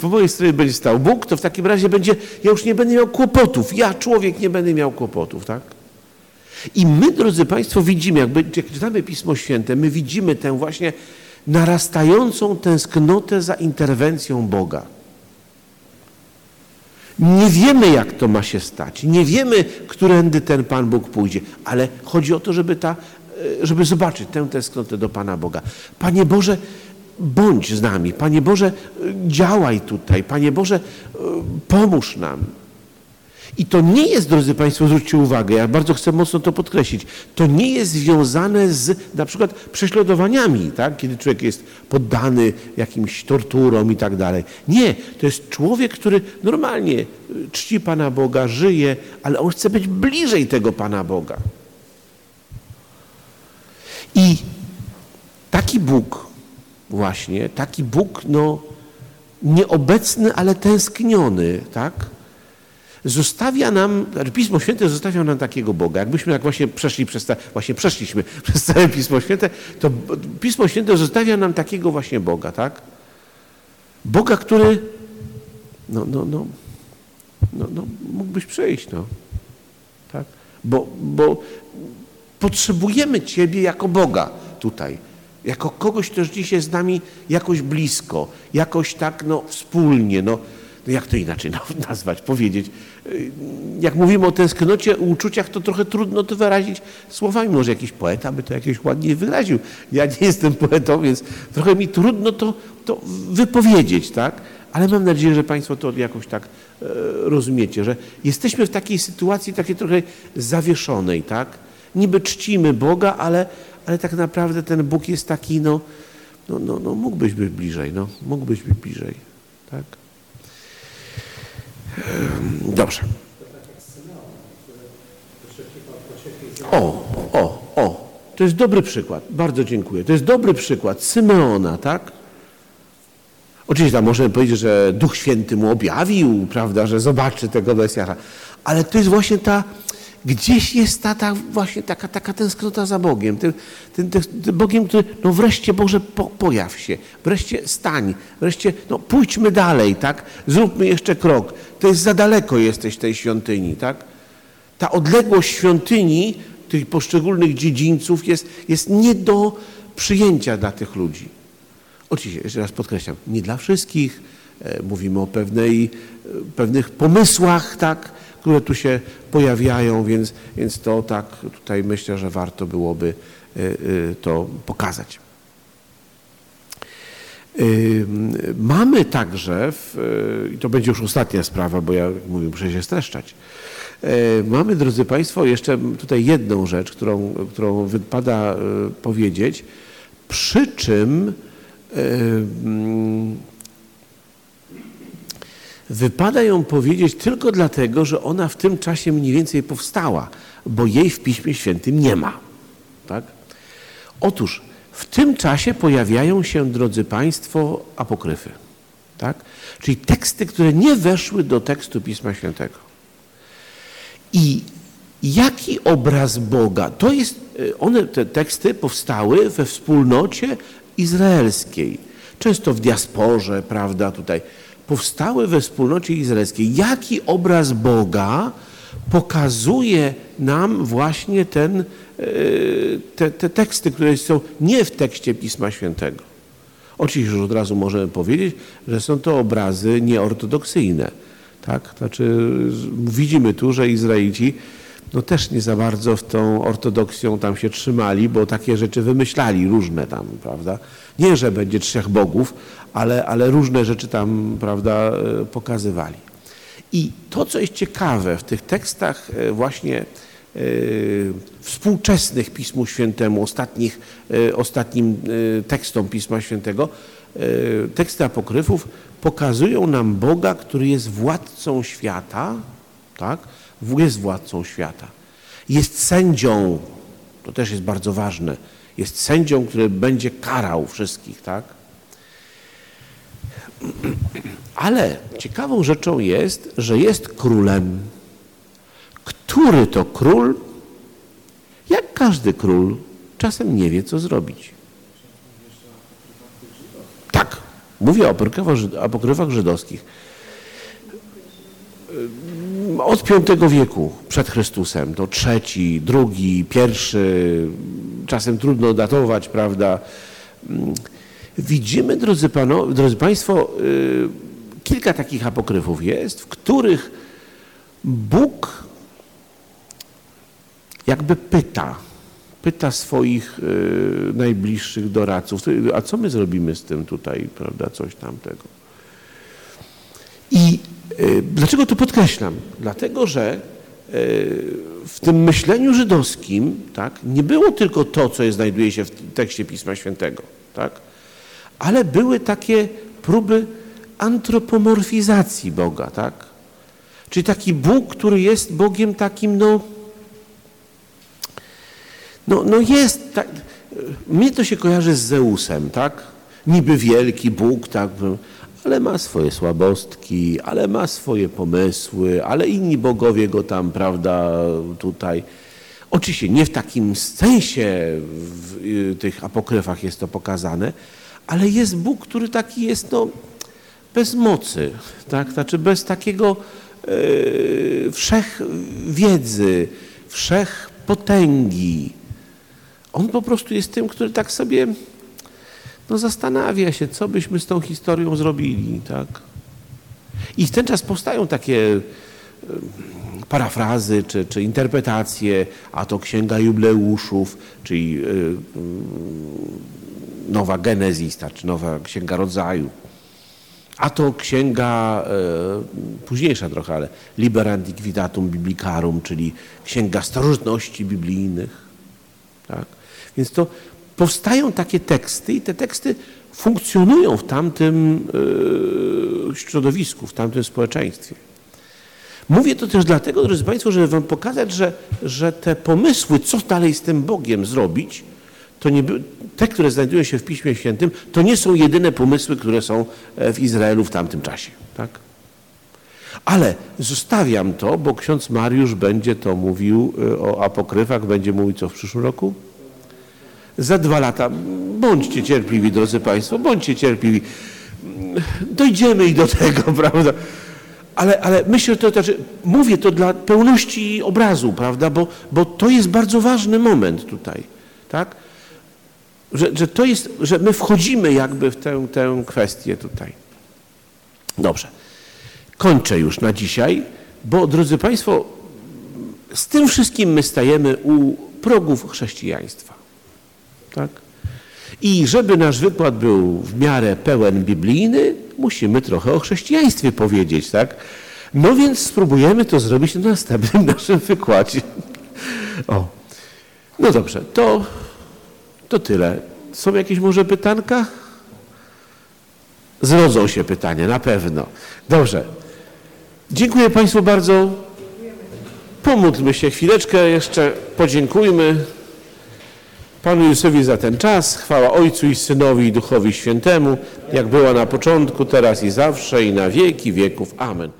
po mojej stronie będzie stał Bóg, to w takim razie będzie, ja już nie będę miał kłopotów, ja człowiek nie będę miał kłopotów, tak? I my, drodzy Państwo, widzimy, jakby jak czytamy Pismo Święte, my widzimy tę właśnie narastającą tęsknotę za interwencją Boga. Nie wiemy, jak to ma się stać. Nie wiemy, którędy ten Pan Bóg pójdzie, ale chodzi o to, żeby, ta, żeby zobaczyć tę tęsknotę do Pana Boga. Panie Boże, bądź z nami. Panie Boże, działaj tutaj. Panie Boże, pomóż nam. I to nie jest, drodzy Państwo, zwróćcie uwagę, ja bardzo chcę mocno to podkreślić, to nie jest związane z na przykład prześladowaniami, tak? kiedy człowiek jest poddany jakimś torturom i tak dalej. Nie, to jest człowiek, który normalnie czci Pana Boga, żyje, ale on chce być bliżej tego Pana Boga. I taki Bóg, właśnie, taki Bóg, no, nieobecny, ale tęskniony, tak? Zostawia nam, znaczy Pismo Święte zostawia nam takiego Boga. Jakbyśmy jak właśnie przeszli przez te, właśnie przeszliśmy przez całe Pismo Święte, to Pismo Święte zostawia nam takiego właśnie Boga, tak? Boga, który no, no, no, no, no mógłbyś przyjść, no. Tak? Bo, bo potrzebujemy Ciebie jako Boga tutaj jako kogoś, kto dzisiaj z nami jakoś blisko, jakoś tak no, wspólnie. No. No jak to inaczej nazwać, powiedzieć. Jak mówimy o tęsknocie, o uczuciach, to trochę trudno to wyrazić słowami. Może jakiś poeta by to jakieś ładniej wyraził. Ja nie jestem poetą, więc trochę mi trudno to, to wypowiedzieć, tak? Ale mam nadzieję, że Państwo to jakoś tak e, rozumiecie, że jesteśmy w takiej sytuacji takiej trochę zawieszonej, tak? Niby czcimy Boga, ale, ale tak naprawdę ten Bóg jest taki, no, no, no, no mógłbyś być bliżej, no, mógłbyś być bliżej, tak? Dobrze. O, o, o. To jest dobry przykład. Bardzo dziękuję. To jest dobry przykład. Symeona, tak? Oczywiście tam możemy powiedzieć, że Duch Święty mu objawił, prawda, że zobaczy tego Mesjasza. Ale to jest właśnie ta, gdzieś jest ta, ta właśnie taka, taka tęsknota za Bogiem. Tym, tym, tym, Bogiem, który, no wreszcie Boże po, pojaw się, wreszcie stań, wreszcie, no pójdźmy dalej, tak? Zróbmy jeszcze krok. To jest za daleko jesteś tej świątyni, tak? Ta odległość świątyni, tych poszczególnych dziedzińców jest, jest nie do przyjęcia dla tych ludzi. Oczywiście, jeszcze raz podkreślam, nie dla wszystkich. E, mówimy o pewnej, e, pewnych pomysłach, tak, które tu się pojawiają, więc, więc to tak tutaj myślę, że warto byłoby e, to pokazać. Mamy także, w, i to będzie już ostatnia sprawa, bo ja mówię, muszę się streszczać. Mamy, drodzy Państwo, jeszcze tutaj jedną rzecz, którą, którą wypada powiedzieć, przy czym wypada ją powiedzieć tylko dlatego, że ona w tym czasie mniej więcej powstała, bo jej w Piśmie Świętym nie ma. Tak? Otóż w tym czasie pojawiają się, drodzy Państwo, apokryfy. Tak? Czyli teksty, które nie weszły do tekstu Pisma Świętego. I jaki obraz Boga? To jest, e, one, te teksty powstały we wspólnocie izraelskiej, często w diasporze, prawda, tutaj, powstały we wspólnocie izraelskiej. Jaki obraz Boga pokazuje nam właśnie ten, e, te, te teksty, które są nie w tekście Pisma Świętego? Oczywiście już od razu możemy powiedzieć, że są to obrazy nieortodoksyjne. Tak? Znaczy, widzimy tu, że Izraelici no też nie za bardzo w tą ortodoksją tam się trzymali, bo takie rzeczy wymyślali różne tam, prawda? Nie, że będzie trzech bogów, ale, ale różne rzeczy tam, prawda, e, pokazywali. I to, co jest ciekawe w tych tekstach e, właśnie e, współczesnych Pismu Świętemu, ostatnich, ostatnim tekstom Pisma Świętego, teksty apokryfów pokazują nam Boga, który jest władcą świata, tak? jest władcą świata. Jest sędzią, to też jest bardzo ważne, jest sędzią, który będzie karał wszystkich, tak? Ale ciekawą rzeczą jest, że jest królem. Który to król? Jak każdy król, czasem nie wie, co zrobić. Tak, mówię o apokryfach żydowskich od V wieku przed Chrystusem, to trzeci, drugi, pierwszy, czasem trudno datować, prawda. Widzimy, drodzy, pano, drodzy Państwo, y, kilka takich apokryfów jest, w których Bóg jakby pyta, pyta swoich y, najbliższych doradców, a co my zrobimy z tym tutaj, prawda, coś tamtego. I dlaczego to podkreślam? Dlatego, że y, w tym myśleniu żydowskim tak, nie było tylko to, co znajduje się w tekście Pisma Świętego, tak, ale były takie próby antropomorfizacji Boga, tak? Czyli taki Bóg, który jest Bogiem takim, no, no, no jest, tak, mnie to się kojarzy z Zeusem, tak? Niby wielki Bóg, tak? Ale ma swoje słabostki, ale ma swoje pomysły, ale inni bogowie go tam, prawda, tutaj. Oczywiście nie w takim sensie w y, tych apokryfach jest to pokazane, ale jest Bóg, który taki jest no, bez mocy, tak? znaczy bez takiego yy, wszechwiedzy, wszechpotęgi. On po prostu jest tym, który tak sobie no zastanawia się, co byśmy z tą historią zrobili, tak? I w ten czas powstają takie parafrazy czy, czy interpretacje, a to Księga Jubileuszów, czyli y, y, Nowa Genezista, czy Nowa Księga Rodzaju. A to księga y, późniejsza trochę, ale Liber Antiquitatum Biblicarum, czyli księga starożytności biblijnych. Tak? Więc to powstają takie teksty i te teksty funkcjonują w tamtym y, środowisku, w tamtym społeczeństwie. Mówię to też dlatego, drodzy Państwo, żeby Wam pokazać, że, że te pomysły, co dalej z tym Bogiem zrobić, to nie, te, które znajdują się w Piśmie Świętym, to nie są jedyne pomysły, które są e, w Izraelu w tamtym czasie. Tak? Ale zostawiam to, bo ksiądz Mariusz będzie to mówił e, o apokryfach, będzie mówił co w przyszłym roku? Za dwa lata. Bądźcie cierpliwi, drodzy Państwo, bądźcie cierpliwi. Dojdziemy i do tego, prawda? Ale, ale myślę, że to znaczy, mówię to dla pełności obrazu, prawda? Bo, bo to jest bardzo ważny moment tutaj, tak? Że, że to jest, że my wchodzimy jakby w tę, tę kwestię tutaj. Dobrze. Kończę już na dzisiaj, bo drodzy Państwo, z tym wszystkim my stajemy u progów chrześcijaństwa. Tak? I żeby nasz wykład był w miarę pełen biblijny, musimy trochę o chrześcijaństwie powiedzieć, tak? No więc spróbujemy to zrobić na następnym naszym wykładzie. O. No dobrze, to, to tyle. Są jakieś może pytanka? Zrodzą się pytania, na pewno. Dobrze. Dziękuję Państwu bardzo. Pomódlmy się chwileczkę jeszcze, podziękujmy Panu Jezusowi za ten czas. Chwała Ojcu i Synowi i Duchowi Świętemu, jak była na początku, teraz i zawsze i na wieki wieków. Amen.